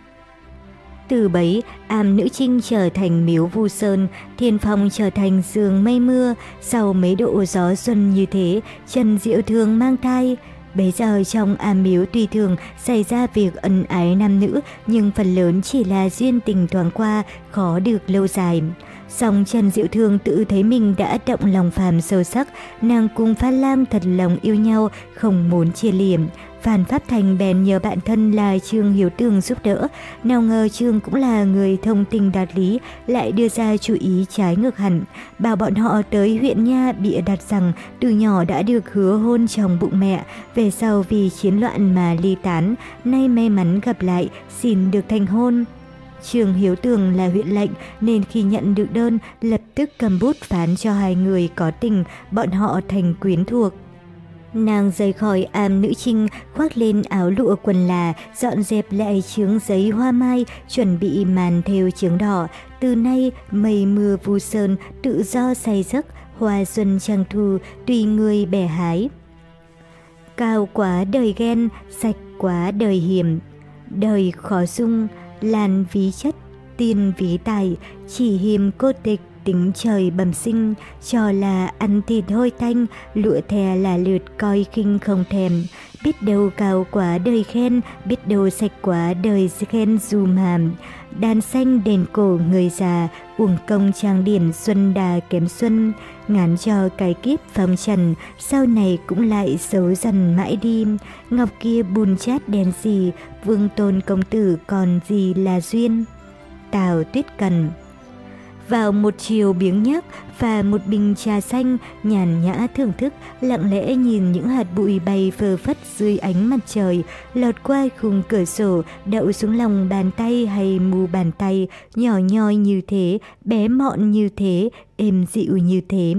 Từ bấy, am nữ trinh trở thành miếu vu sơn, thiên phong trở thành giường mây mưa, sau mấy độ gió xuân như thế, Trần Diệu thương mang thai. Bây giờ trong am miếu tùy thường xảy ra việc ân ái nam nữ, nhưng phần lớn chỉ là duyên tình thoáng qua, khó được lâu dài. Song Trần Diệu Thương tự thấy mình đã động lòng phàm sâu sắc, nàng cùng Phan Lam thật lòng yêu nhau, không muốn chia liềm. Phan Pháp Thành bèn nhờ bạn thân là Trương Hiếu Tường giúp đỡ, nào ngờ Trương cũng là người thông tình đạt lý, lại đưa ra chú ý trái ngược hẳn, bảo bọn họ tới huyện Nha bịa đặt rằng từ nhỏ đã được hứa hôn chồng bụng mẹ, về sau vì chiến loạn mà ly tán, nay may mắn gặp lại, xin được thành hôn. Trường Hiếu Tường là huyện lệnh nên khi nhận được đơn lập tức cầm bút phán cho hai người có tình, bọn họ thành quyến thuộc. Nàng rời khỏi am nữ trinh, khoác lên áo lụa quần là, dọn dẹp lại chướng giấy hoa mai, chuẩn bị màn theo chướng đỏ. Từ nay, mây mưa vu sơn, tự do say giấc, hoa xuân trăng thu, tùy người bẻ hái. Cao quá đời ghen, sạch quá đời hiểm, đời khó dung, làn ví chất, tiên ví tài, chỉ hiềm cô tịch, tính trời bẩm sinh, cho là ăn thịt hôi tanh, lụa thè là lượt coi khinh không thèm. Biết đâu cao quá đời khen, biết đâu sạch quá đời khen dù hàm. Đàn xanh đền cổ người già, uổng công trang điểm xuân đà kém xuân. Ngán cho cái kiếp phong trần, sau này cũng lại xấu dần mãi đi. Ngọc kia bùn chát đèn gì, vương tôn công tử còn gì là duyên. Tào tuyết cần vào một chiều biếng nhác và một bình trà xanh nhàn nhã thưởng thức, lặng lẽ nhìn những hạt bụi bay phơ phất dưới ánh mặt trời, lọt qua khung cửa sổ, đậu xuống lòng bàn tay hay mu bàn tay, nhỏ nhoi như thế, bé mọn như thế, êm dịu như thế.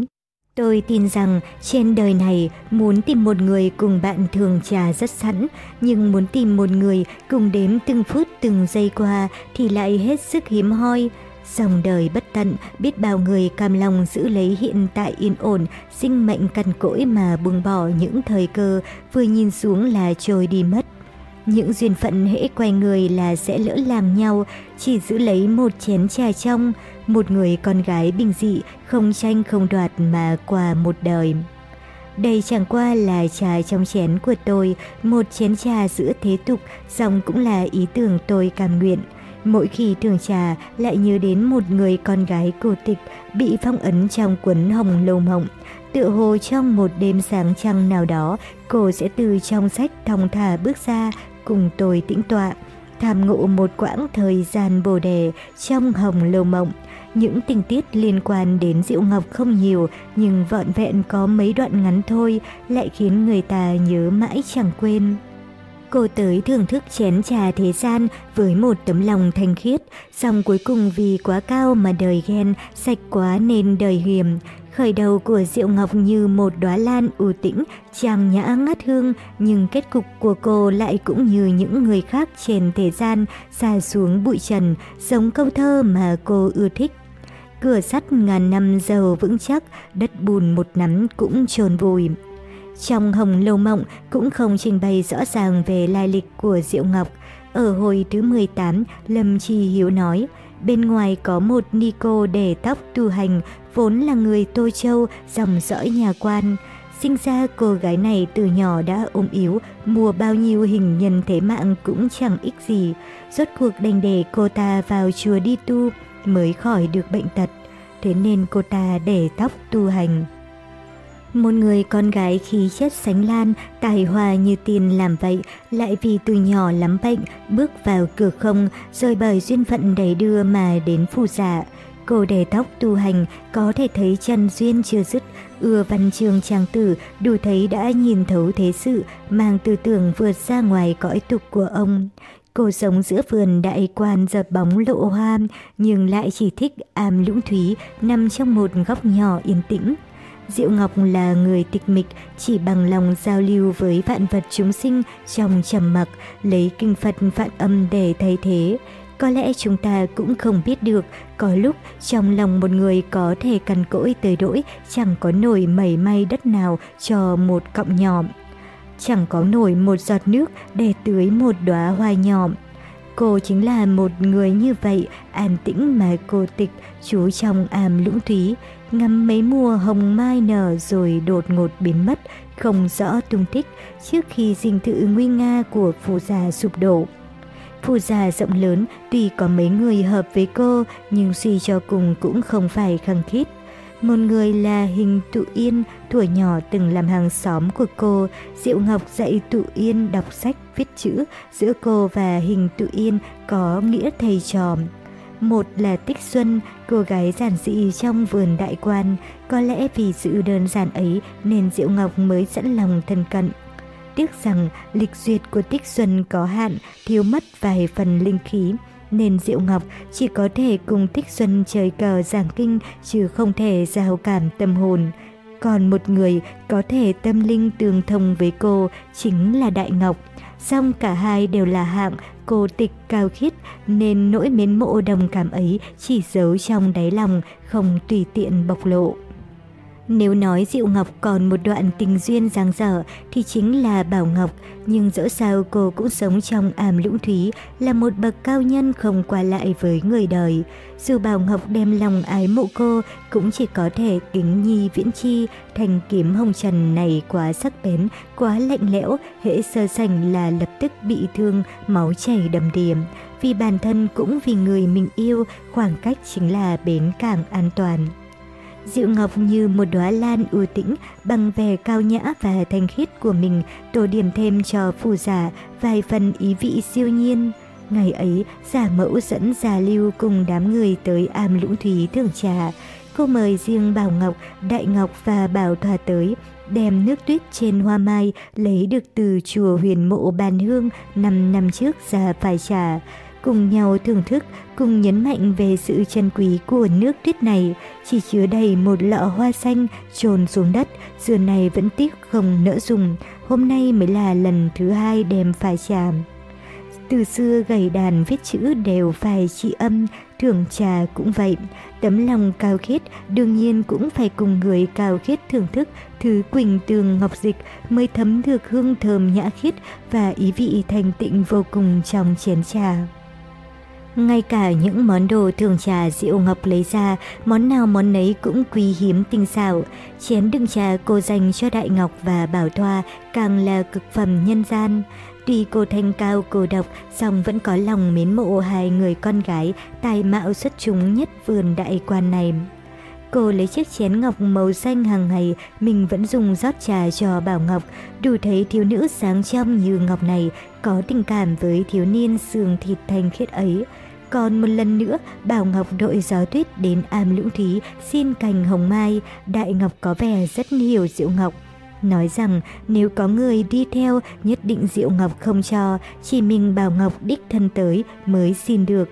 Tôi tin rằng trên đời này muốn tìm một người cùng bạn thường trà rất sẵn, nhưng muốn tìm một người cùng đếm từng phút từng giây qua thì lại hết sức hiếm hoi. Dòng đời bất tận, biết bao người cam lòng giữ lấy hiện tại yên ổn, sinh mệnh cằn cỗi mà buông bỏ những thời cơ, vừa nhìn xuống là trôi đi mất. Những duyên phận hễ quay người là sẽ lỡ làm nhau, chỉ giữ lấy một chén trà trong, một người con gái bình dị, không tranh không đoạt mà qua một đời. Đây chẳng qua là trà trong chén của tôi, một chén trà giữa thế tục, dòng cũng là ý tưởng tôi cam nguyện. Mỗi khi thường trà lại nhớ đến một người con gái cổ tịch bị phong ấn trong cuốn hồng lâu mộng. Tựa hồ trong một đêm sáng trăng nào đó, cô sẽ từ trong sách thong thả bước ra cùng tôi tĩnh tọa, tham ngộ một quãng thời gian bồ đề trong hồng lâu mộng. Những tình tiết liên quan đến Diệu Ngọc không nhiều, nhưng vọn vẹn có mấy đoạn ngắn thôi lại khiến người ta nhớ mãi chẳng quên. Cô tới thưởng thức chén trà thế gian với một tấm lòng thanh khiết, xong cuối cùng vì quá cao mà đời ghen, sạch quá nên đời hiểm. Khởi đầu của Diệu Ngọc như một đóa lan u tĩnh, trang nhã ngát hương, nhưng kết cục của cô lại cũng như những người khác trên thế gian, xa xuống bụi trần, giống câu thơ mà cô ưa thích. Cửa sắt ngàn năm giàu vững chắc, đất bùn một nắm cũng trồn vùi. Trong Hồng Lâu Mộng cũng không trình bày rõ ràng về lai lịch của Diệu Ngọc. Ở hồi thứ 18, Lâm Chi Hiếu nói, bên ngoài có một ni cô để tóc tu hành, vốn là người Tô Châu, dòng dõi nhà quan. Sinh ra cô gái này từ nhỏ đã ôm yếu, mua bao nhiêu hình nhân thế mạng cũng chẳng ích gì. Rốt cuộc đành để cô ta vào chùa đi tu mới khỏi được bệnh tật. Thế nên cô ta để tóc tu hành. Một người con gái khí chất sánh lan, tài hoa như tiền làm vậy, lại vì từ nhỏ lắm bệnh, bước vào cửa không, rồi bởi duyên phận đầy đưa mà đến phù giả. Cô để tóc tu hành, có thể thấy chân duyên chưa dứt, ưa văn trường trang tử, đủ thấy đã nhìn thấu thế sự, mang tư tưởng vượt ra ngoài cõi tục của ông. Cô sống giữa vườn đại quan giật bóng lộ hoa, nhưng lại chỉ thích am lũng thúy, nằm trong một góc nhỏ yên tĩnh. Diệu Ngọc là người tịch mịch, chỉ bằng lòng giao lưu với vạn vật chúng sinh trong trầm mặc, lấy kinh Phật vạn âm để thay thế. Có lẽ chúng ta cũng không biết được, có lúc trong lòng một người có thể cằn cỗi tới đỗi chẳng có nổi mảy may đất nào cho một cọng nhọm. Chẳng có nổi một giọt nước để tưới một đóa hoa nhọm. Cô chính là một người như vậy, an tĩnh mà cô tịch, trú trong ảm lũng thúy, ngắm mấy mùa hồng mai nở rồi đột ngột biến mất, không rõ tung tích trước khi dinh thự nguy nga của phù già sụp đổ. Phù già rộng lớn, tuy có mấy người hợp với cô, nhưng suy cho cùng cũng không phải khăng khít. Một người là Hình Tụ Yên, tuổi nhỏ từng làm hàng xóm của cô. Diệu Ngọc dạy Tụ Yên đọc sách, viết chữ. Giữa cô và Hình Tụ Yên có nghĩa thầy trò. Một là Tích Xuân, cô gái giản dị trong vườn đại quan. Có lẽ vì sự đơn giản ấy nên Diệu Ngọc mới sẵn lòng thân cận. Tiếc rằng lịch duyệt của Tích Xuân có hạn, thiếu mất vài phần linh khí nên Diệu Ngọc chỉ có thể cùng Tích Xuân chơi cờ giảng kinh chứ không thể giao cảm tâm hồn. Còn một người có thể tâm linh tương thông với cô chính là Đại Ngọc. Song cả hai đều là hạng cô tịch cao khiết nên nỗi mến mộ đồng cảm ấy chỉ giấu trong đáy lòng, không tùy tiện bộc lộ. Nếu nói Diệu Ngọc còn một đoạn tình duyên giang dở thì chính là Bảo Ngọc, nhưng dẫu sao cô cũng sống trong ảm lũng thúy là một bậc cao nhân không qua lại với người đời. Dù Bảo Ngọc đem lòng ái mộ cô cũng chỉ có thể kính nhi viễn chi, thành kiếm hồng trần này quá sắc bén, quá lạnh lẽo, hễ sơ sảnh là lập tức bị thương, máu chảy đầm đìa. Vì bản thân cũng vì người mình yêu, khoảng cách chính là bến cảng an toàn. Diệu Ngọc như một đóa lan ưu tĩnh bằng vẻ cao nhã và thanh khiết của mình tô điểm thêm cho phù giả vài phần ý vị siêu nhiên. Ngày ấy, giả mẫu dẫn Già Lưu cùng đám người tới am lũng thúy thưởng trà. Cô mời riêng Bảo Ngọc, Đại Ngọc và Bảo Thoa tới, đem nước tuyết trên hoa mai lấy được từ chùa huyền mộ bàn hương 5 năm trước ra phải trà cùng nhau thưởng thức, cùng nhấn mạnh về sự chân quý của nước tuyết này, chỉ chứa đầy một lọ hoa xanh trồn xuống đất, xưa này vẫn tiếc không nỡ dùng, hôm nay mới là lần thứ hai đem phải trà. Từ xưa gầy đàn viết chữ đều phải trị âm, thưởng trà cũng vậy. Tấm lòng cao khiết đương nhiên cũng phải cùng người cao khiết thưởng thức thứ quỳnh tường ngọc dịch mới thấm được hương thơm nhã khiết và ý vị thành tịnh vô cùng trong chén trà. Ngay cả những món đồ thường trà Diệu Ngọc lấy ra, món nào món nấy cũng quý hiếm tinh xảo. Chén đựng trà cô dành cho Đại Ngọc và Bảo Thoa càng là cực phẩm nhân gian. Tuy cô thanh cao cô độc, song vẫn có lòng mến mộ hai người con gái tài mạo xuất chúng nhất vườn đại quan này. Cô lấy chiếc chén ngọc màu xanh hàng ngày, mình vẫn dùng rót trà cho Bảo Ngọc, đủ thấy thiếu nữ sáng trong như Ngọc này có tình cảm với thiếu niên xương thịt thanh khiết ấy. Còn một lần nữa, Bảo Ngọc đội gió tuyết đến am lũng thí xin cành hồng mai, Đại Ngọc có vẻ rất hiểu Diệu Ngọc. Nói rằng nếu có người đi theo nhất định Diệu Ngọc không cho, chỉ mình Bảo Ngọc đích thân tới mới xin được.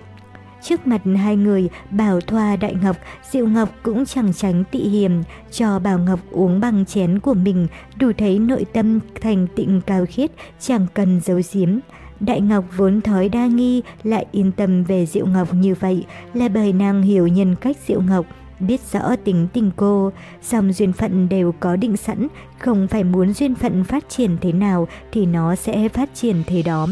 Trước mặt hai người, Bảo Thoa Đại Ngọc, Diệu Ngọc cũng chẳng tránh tị hiềm, cho Bảo Ngọc uống bằng chén của mình, đủ thấy nội tâm thành tịnh cao khiết, chẳng cần giấu giếm. Đại Ngọc vốn thói đa nghi lại yên tâm về Diệu Ngọc như vậy là bởi nàng hiểu nhân cách Diệu Ngọc, biết rõ tính tình cô, song duyên phận đều có định sẵn, không phải muốn duyên phận phát triển thế nào thì nó sẽ phát triển thế đó.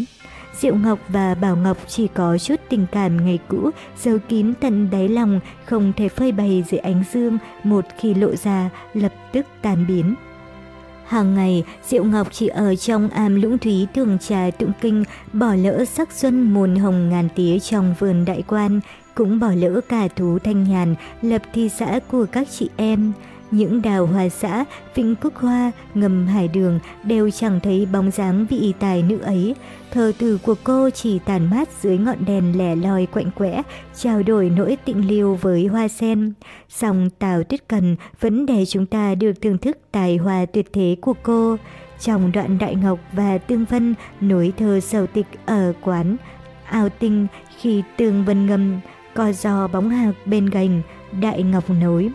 Diệu Ngọc và Bảo Ngọc chỉ có chút tình cảm ngày cũ, giấu kín tận đáy lòng, không thể phơi bày dưới ánh dương, một khi lộ ra, lập tức tan biến. Hàng ngày, Diệu Ngọc chỉ ở trong am lũng thúy thường trà tụng kinh, bỏ lỡ sắc xuân muôn hồng ngàn tía trong vườn đại quan, cũng bỏ lỡ cả thú thanh nhàn, lập thi xã của các chị em. Những đào hoa xã, vĩnh quốc hoa, ngầm hải đường đều chẳng thấy bóng dáng vị tài nữ ấy. Thờ tử của cô chỉ tàn mát dưới ngọn đèn lẻ loi quạnh quẽ, trao đổi nỗi tịnh liêu với hoa sen. Song Tào Tuyết Cần vẫn để chúng ta được thưởng thức tài hoa tuyệt thế của cô. Trong đoạn Đại Ngọc và Tương Vân nối thơ sầu tịch ở quán ao tinh khi tương vân ngâm, co giò bóng hạc bên gành, Đại Ngọc nối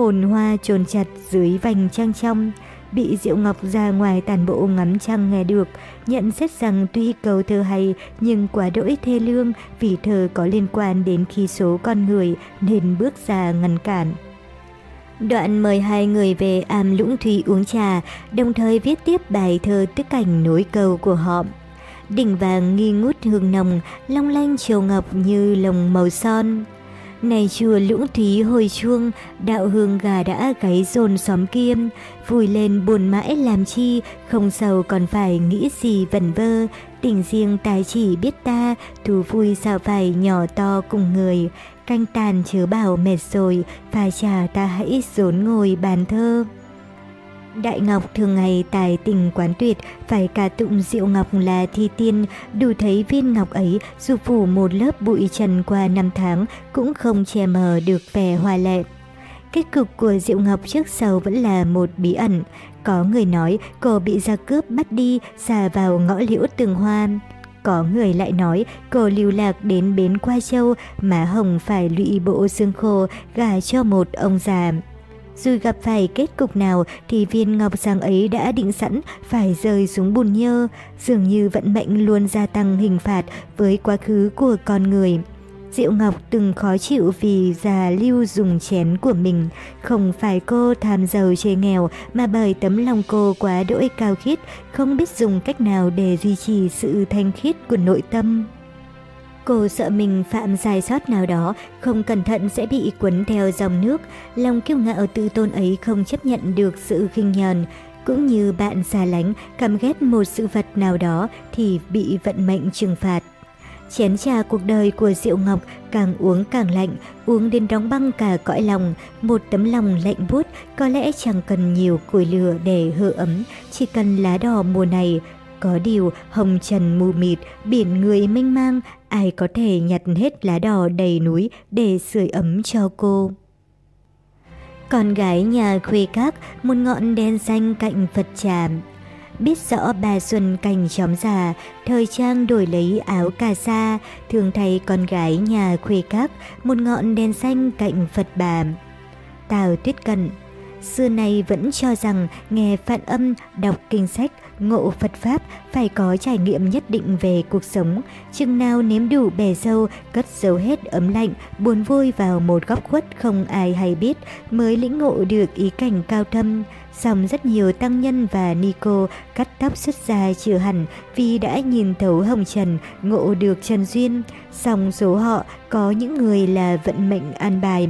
hồn hoa trồn chặt dưới vành trăng trong. Bị Diệu Ngọc ra ngoài tàn bộ ngắm trăng nghe được, nhận xét rằng tuy câu thơ hay nhưng quá đỗi thê lương vì thơ có liên quan đến khí số con người nên bước ra ngăn cản. Đoạn mời hai người về am lũng thủy uống trà, đồng thời viết tiếp bài thơ tức cảnh nối câu của họ. Đỉnh vàng nghi ngút hương nồng, long lanh chiều ngọc như lồng màu son. Này chùa lũng thúy hồi chuông, đạo hương gà đã gáy dồn xóm kia, vui lên buồn mãi làm chi, không sầu còn phải nghĩ gì vẩn vơ, tình riêng tài chỉ biết ta, thú vui sao phải nhỏ to cùng người, canh tàn chớ bảo mệt rồi, phải trả ta hãy rốn ngồi bàn thơ. Đại Ngọc thường ngày tài tình quán tuyệt, phải cả tụng Diệu Ngọc là thi tiên, đủ thấy viên ngọc ấy dù phủ một lớp bụi trần qua năm tháng cũng không che mờ được vẻ hoa lệ. Kết cục của Diệu Ngọc trước sau vẫn là một bí ẩn. Có người nói cô bị gia cướp bắt đi, xà vào ngõ liễu tường hoa. Có người lại nói cô lưu lạc đến bến Qua Châu mà Hồng phải lụy bộ xương khô gả cho một ông già. Dù gặp phải kết cục nào thì viên ngọc giang ấy đã định sẵn phải rơi xuống bùn nhơ, dường như vận mệnh luôn gia tăng hình phạt với quá khứ của con người. Diệu Ngọc từng khó chịu vì già lưu dùng chén của mình, không phải cô tham giàu chê nghèo mà bởi tấm lòng cô quá đỗi cao khiết, không biết dùng cách nào để duy trì sự thanh khiết của nội tâm. Cô sợ mình phạm sai sót nào đó, không cẩn thận sẽ bị cuốn theo dòng nước. Lòng kiêu ngạo tự tôn ấy không chấp nhận được sự khinh nhờn. Cũng như bạn xa lánh, căm ghét một sự vật nào đó thì bị vận mệnh trừng phạt. Chén trà cuộc đời của Diệu Ngọc càng uống càng lạnh, uống đến đóng băng cả cõi lòng. Một tấm lòng lạnh buốt có lẽ chẳng cần nhiều củi lửa để hơ ấm, chỉ cần lá đỏ mùa này. Có điều hồng trần mù mịt, biển người mênh mang, ai có thể nhặt hết lá đỏ đầy núi để sưởi ấm cho cô. Con gái nhà khuê các, một ngọn đèn xanh cạnh Phật tràm. Biết rõ bà Xuân cành chóm già, thời trang đổi lấy áo cà sa, thường thay con gái nhà khuê các, một ngọn đèn xanh cạnh Phật bà. Tào Tuyết Cận Xưa nay vẫn cho rằng nghe phạn âm, đọc kinh sách, ngộ Phật Pháp phải có trải nghiệm nhất định về cuộc sống. Chừng nào nếm đủ bề sâu, cất giấu hết ấm lạnh, buồn vui vào một góc khuất không ai hay biết, mới lĩnh ngộ được ý cảnh cao thâm. Xong rất nhiều tăng nhân và Nico cắt tóc xuất gia chưa hẳn vì đã nhìn thấu hồng trần, ngộ được trần duyên. Xong số họ có những người là vận mệnh an bài.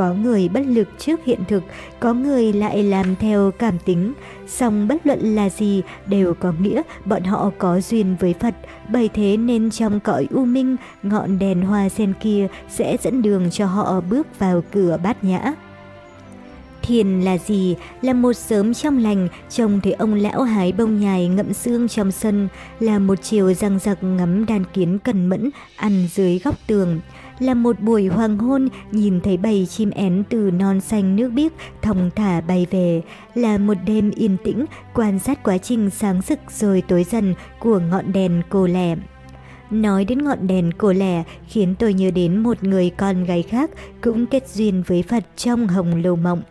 Có người bất lực trước hiện thực, có người lại làm theo cảm tính. Song bất luận là gì đều có nghĩa bọn họ có duyên với Phật, bởi thế nên trong cõi u minh, ngọn đèn hoa sen kia sẽ dẫn đường cho họ bước vào cửa bát nhã. Thiền là gì? Là một sớm trong lành, trông thấy ông lão hái bông nhài ngậm xương trong sân, là một chiều răng rặc ngắm đàn kiến cần mẫn, ăn dưới góc tường là một buổi hoàng hôn nhìn thấy bầy chim én từ non xanh nước biếc thong thả bay về, là một đêm yên tĩnh quan sát quá trình sáng rực rồi tối dần của ngọn đèn cô lẻ. Nói đến ngọn đèn cổ lẻ khiến tôi nhớ đến một người con gái khác cũng kết duyên với Phật trong hồng lâu mộng.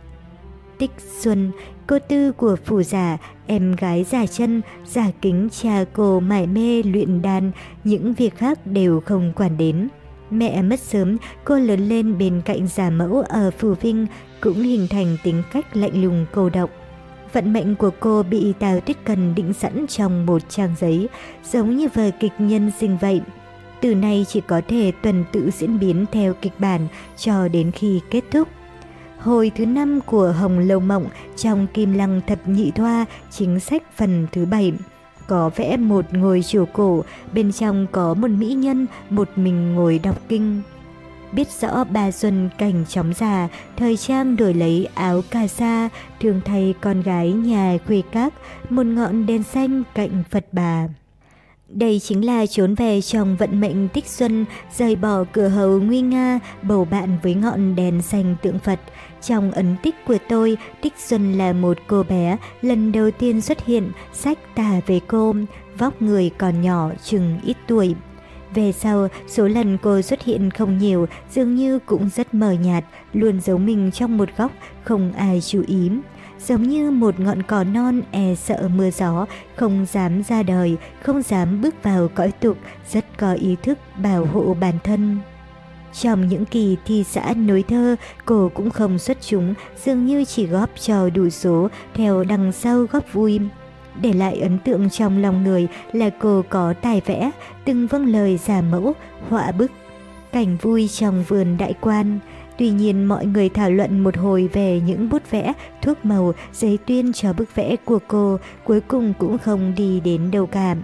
Tích Xuân, cô tư của phủ giả, em gái giả chân, giả kính cha cô mải mê luyện đàn, những việc khác đều không quản đến. Mẹ mất sớm, cô lớn lên bên cạnh giả mẫu ở Phù Vinh cũng hình thành tính cách lạnh lùng cô độc. Vận mệnh của cô bị Tào Tuyết Cần định sẵn trong một trang giấy, giống như vở kịch nhân sinh vậy. Từ nay chỉ có thể tuần tự diễn biến theo kịch bản cho đến khi kết thúc. Hồi thứ năm của Hồng Lâu Mộng trong Kim Lăng Thập Nhị Thoa, chính sách phần thứ bảy có vẽ một ngôi chùa cổ, bên trong có một mỹ nhân, một mình ngồi đọc kinh. Biết rõ bà Xuân cảnh chóng già, thời trang đổi lấy áo cà sa, thường thay con gái nhà khuê các, một ngọn đèn xanh cạnh Phật bà. Đây chính là trốn về trong vận mệnh tích xuân, rời bỏ cửa hầu nguy nga, bầu bạn với ngọn đèn xanh tượng Phật. Trong ấn tích của tôi, Tích Xuân là một cô bé lần đầu tiên xuất hiện, sách tả về cô, vóc người còn nhỏ chừng ít tuổi. Về sau, số lần cô xuất hiện không nhiều, dường như cũng rất mờ nhạt, luôn giấu mình trong một góc, không ai chú ý. Giống như một ngọn cỏ non e sợ mưa gió, không dám ra đời, không dám bước vào cõi tục, rất có ý thức bảo hộ bản thân. Trong những kỳ thi xã nối thơ, cô cũng không xuất chúng, dường như chỉ góp cho đủ số, theo đằng sau góp vui. Để lại ấn tượng trong lòng người là cô có tài vẽ, từng vâng lời giả mẫu, họa bức. Cảnh vui trong vườn đại quan. Tuy nhiên mọi người thảo luận một hồi về những bút vẽ, thuốc màu, giấy tuyên cho bức vẽ của cô, cuối cùng cũng không đi đến đâu cả.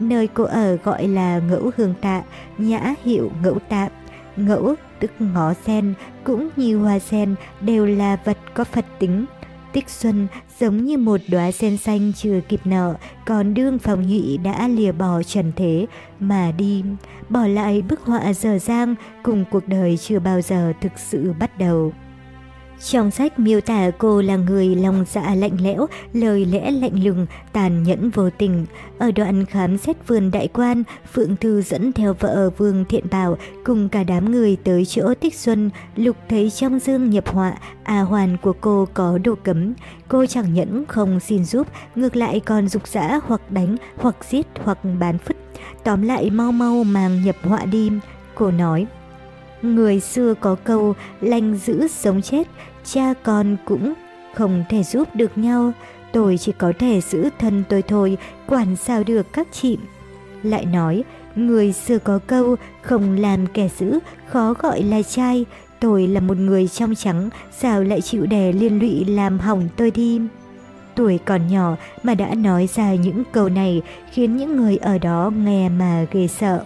Nơi cô ở gọi là ngẫu hương tạ, nhã hiệu ngẫu tạm. Ngẫu tức ngó sen, cũng như hoa sen đều là vật có Phật tính. Tích xuân giống như một đóa sen xanh chưa kịp nở, còn đương phòng nhụy đã lìa bỏ trần thế mà đi, bỏ lại bức họa dở dang cùng cuộc đời chưa bao giờ thực sự bắt đầu. Trong sách miêu tả cô là người lòng dạ lạnh lẽo, lời lẽ lạnh lùng, tàn nhẫn vô tình. Ở đoạn khám xét vườn đại quan, Phượng Thư dẫn theo vợ Vương Thiện Bảo cùng cả đám người tới chỗ Tích Xuân, lục thấy trong dương nhập họa, à hoàn của cô có đồ cấm. Cô chẳng nhẫn không xin giúp, ngược lại còn dục dã hoặc đánh, hoặc giết, hoặc bán phứt. Tóm lại mau mau mang nhập họa đi. Cô nói, Người xưa có câu lành giữ sống chết, cha con cũng không thể giúp được nhau. Tôi chỉ có thể giữ thân tôi thôi, quản sao được các chị. Lại nói, người xưa có câu không làm kẻ giữ, khó gọi là trai. Tôi là một người trong trắng, sao lại chịu đè liên lụy làm hỏng tôi đi. Tuổi còn nhỏ mà đã nói ra những câu này khiến những người ở đó nghe mà ghê sợ.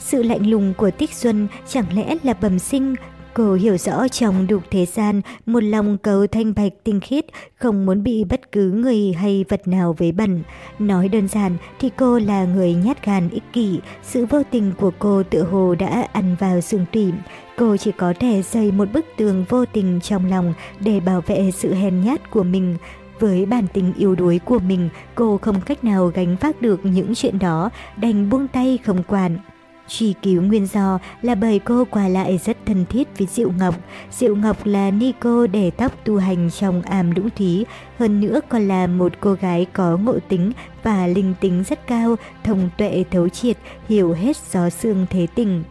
Sự lạnh lùng của Tích Xuân chẳng lẽ là bẩm sinh? Cô hiểu rõ trong đục thế gian, một lòng cầu thanh bạch tinh khiết, không muốn bị bất cứ người hay vật nào vấy bẩn. Nói đơn giản thì cô là người nhát gan ích kỷ, sự vô tình của cô tự hồ đã ăn vào xương tủy. Cô chỉ có thể xây một bức tường vô tình trong lòng để bảo vệ sự hèn nhát của mình. Với bản tính yếu đuối của mình, cô không cách nào gánh vác được những chuyện đó, đành buông tay không quản. Truy cứu nguyên do là bởi cô qua lại rất thân thiết với Diệu Ngọc. Diệu Ngọc là ni cô để tóc tu hành trong am lũng thí, hơn nữa còn là một cô gái có ngộ tính và linh tính rất cao, thông tuệ thấu triệt, hiểu hết gió xương thế tình.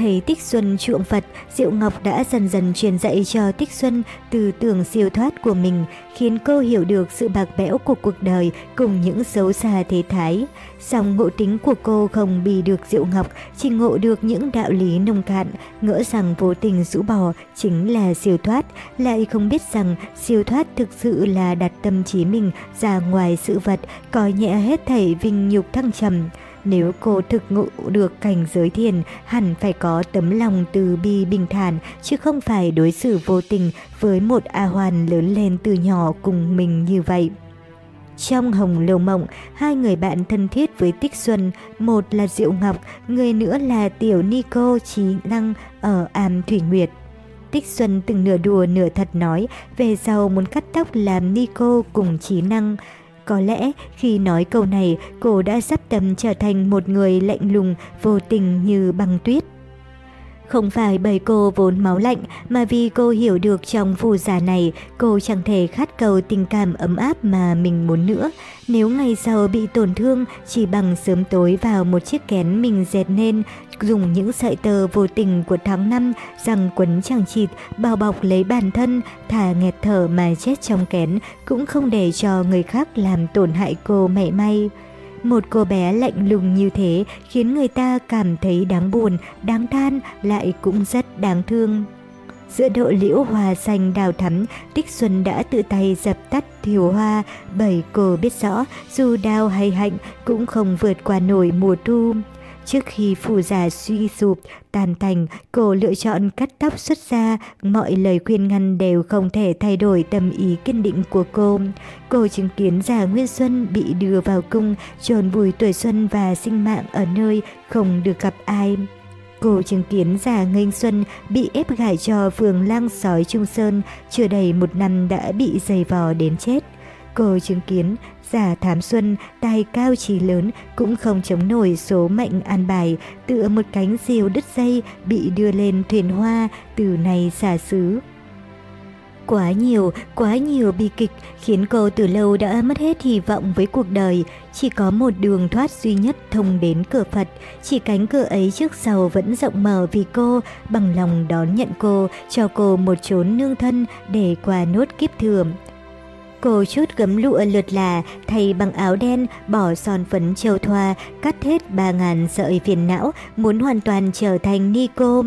Thầy Tích Xuân Trượng Phật, Diệu Ngọc đã dần dần truyền dạy cho Tích Xuân từ tưởng siêu thoát của mình, khiến cô hiểu được sự bạc bẽo của cuộc đời cùng những xấu xa thế thái. Song ngộ tính của cô không bị được Diệu Ngọc, chỉ ngộ được những đạo lý nông cạn, ngỡ rằng vô tình rũ bỏ chính là siêu thoát, lại không biết rằng siêu thoát thực sự là đặt tâm trí mình ra ngoài sự vật, coi nhẹ hết thảy vinh nhục thăng trầm. Nếu cô thực ngụ được cảnh giới thiền, hẳn phải có tấm lòng từ bi bình thản, chứ không phải đối xử vô tình với một A Hoàn lớn lên từ nhỏ cùng mình như vậy. Trong Hồng lâu Mộng, hai người bạn thân thiết với Tích Xuân, một là Diệu Ngọc, người nữa là Tiểu Nico Trí Năng ở Am Thủy Nguyệt. Tích Xuân từng nửa đùa nửa thật nói về sau muốn cắt tóc làm Nico cùng Trí Năng. Có lẽ khi nói câu này, cô đã sắp tâm trở thành một người lạnh lùng, vô tình như băng tuyết. Không phải bởi cô vốn máu lạnh mà vì cô hiểu được trong phù giả này cô chẳng thể khát cầu tình cảm ấm áp mà mình muốn nữa. Nếu ngày sau bị tổn thương chỉ bằng sớm tối vào một chiếc kén mình dệt nên, dùng những sợi tơ vô tình của tháng năm rằng quấn chẳng chịt bao bọc lấy bản thân, thả nghẹt thở mà chết trong kén cũng không để cho người khác làm tổn hại cô mẹ may. Một cô bé lạnh lùng như thế khiến người ta cảm thấy đáng buồn, đáng than, lại cũng rất đáng thương. Giữa độ liễu hoa xanh đào thắm, Tích Xuân đã tự tay dập tắt thiều hoa, bởi cô biết rõ dù đau hay hạnh cũng không vượt qua nổi mùa thu. Trước khi phù giả suy sụp, tàn thành, cô lựa chọn cắt tóc xuất ra, mọi lời khuyên ngăn đều không thể thay đổi tâm ý kiên định của cô. Cô chứng kiến già Nguyên Xuân bị đưa vào cung, trồn vùi tuổi xuân và sinh mạng ở nơi không được gặp ai. Cô chứng kiến già Nghênh Xuân bị ép gài cho phường lang sói Trung Sơn, chưa đầy một năm đã bị dày vò đến chết. Cô chứng kiến giả thám xuân, tài cao trí lớn cũng không chống nổi số mệnh an bài, tựa một cánh diều đứt dây bị đưa lên thuyền hoa từ này xả xứ. Quá nhiều, quá nhiều bi kịch khiến cô từ lâu đã mất hết hy vọng với cuộc đời. Chỉ có một đường thoát duy nhất thông đến cửa Phật. Chỉ cánh cửa ấy trước sau vẫn rộng mở vì cô, bằng lòng đón nhận cô, cho cô một chốn nương thân để qua nốt kiếp thường. Cô chút gấm lụa lượt là, thay bằng áo đen, bỏ son phấn châu thoa, cắt hết ba ngàn sợi phiền não, muốn hoàn toàn trở thành ni cô.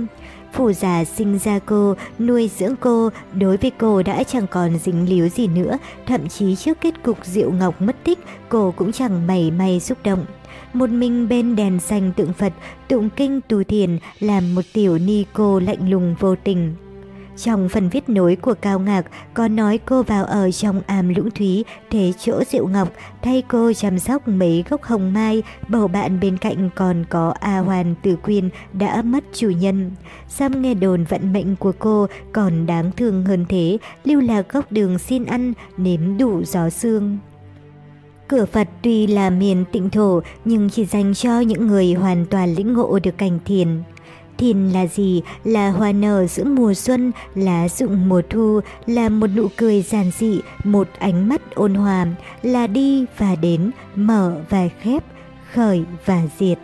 Phù già sinh ra cô, nuôi dưỡng cô, đối với cô đã chẳng còn dính líu gì nữa, thậm chí trước kết cục Diệu Ngọc mất tích, cô cũng chẳng mảy may xúc động. Một mình bên đèn xanh tượng Phật, tụng kinh tu thiền, làm một tiểu ni cô lạnh lùng vô tình. Trong phần viết nối của Cao Ngạc có nói cô vào ở trong am lũng thúy thế chỗ Diệu Ngọc, thay cô chăm sóc mấy gốc hồng mai, bầu bạn bên cạnh còn có A Hoàn Tử Quyên đã mất chủ nhân. Sam nghe đồn vận mệnh của cô còn đáng thương hơn thế, lưu là gốc đường xin ăn, nếm đủ gió xương. Cửa Phật tuy là miền tịnh thổ nhưng chỉ dành cho những người hoàn toàn lĩnh ngộ được cảnh thiền. Thiền là gì? Là hoa nở giữa mùa xuân, lá rụng mùa thu, là một nụ cười giản dị, một ánh mắt ôn hòa, là đi và đến, mở và khép, khởi và diệt.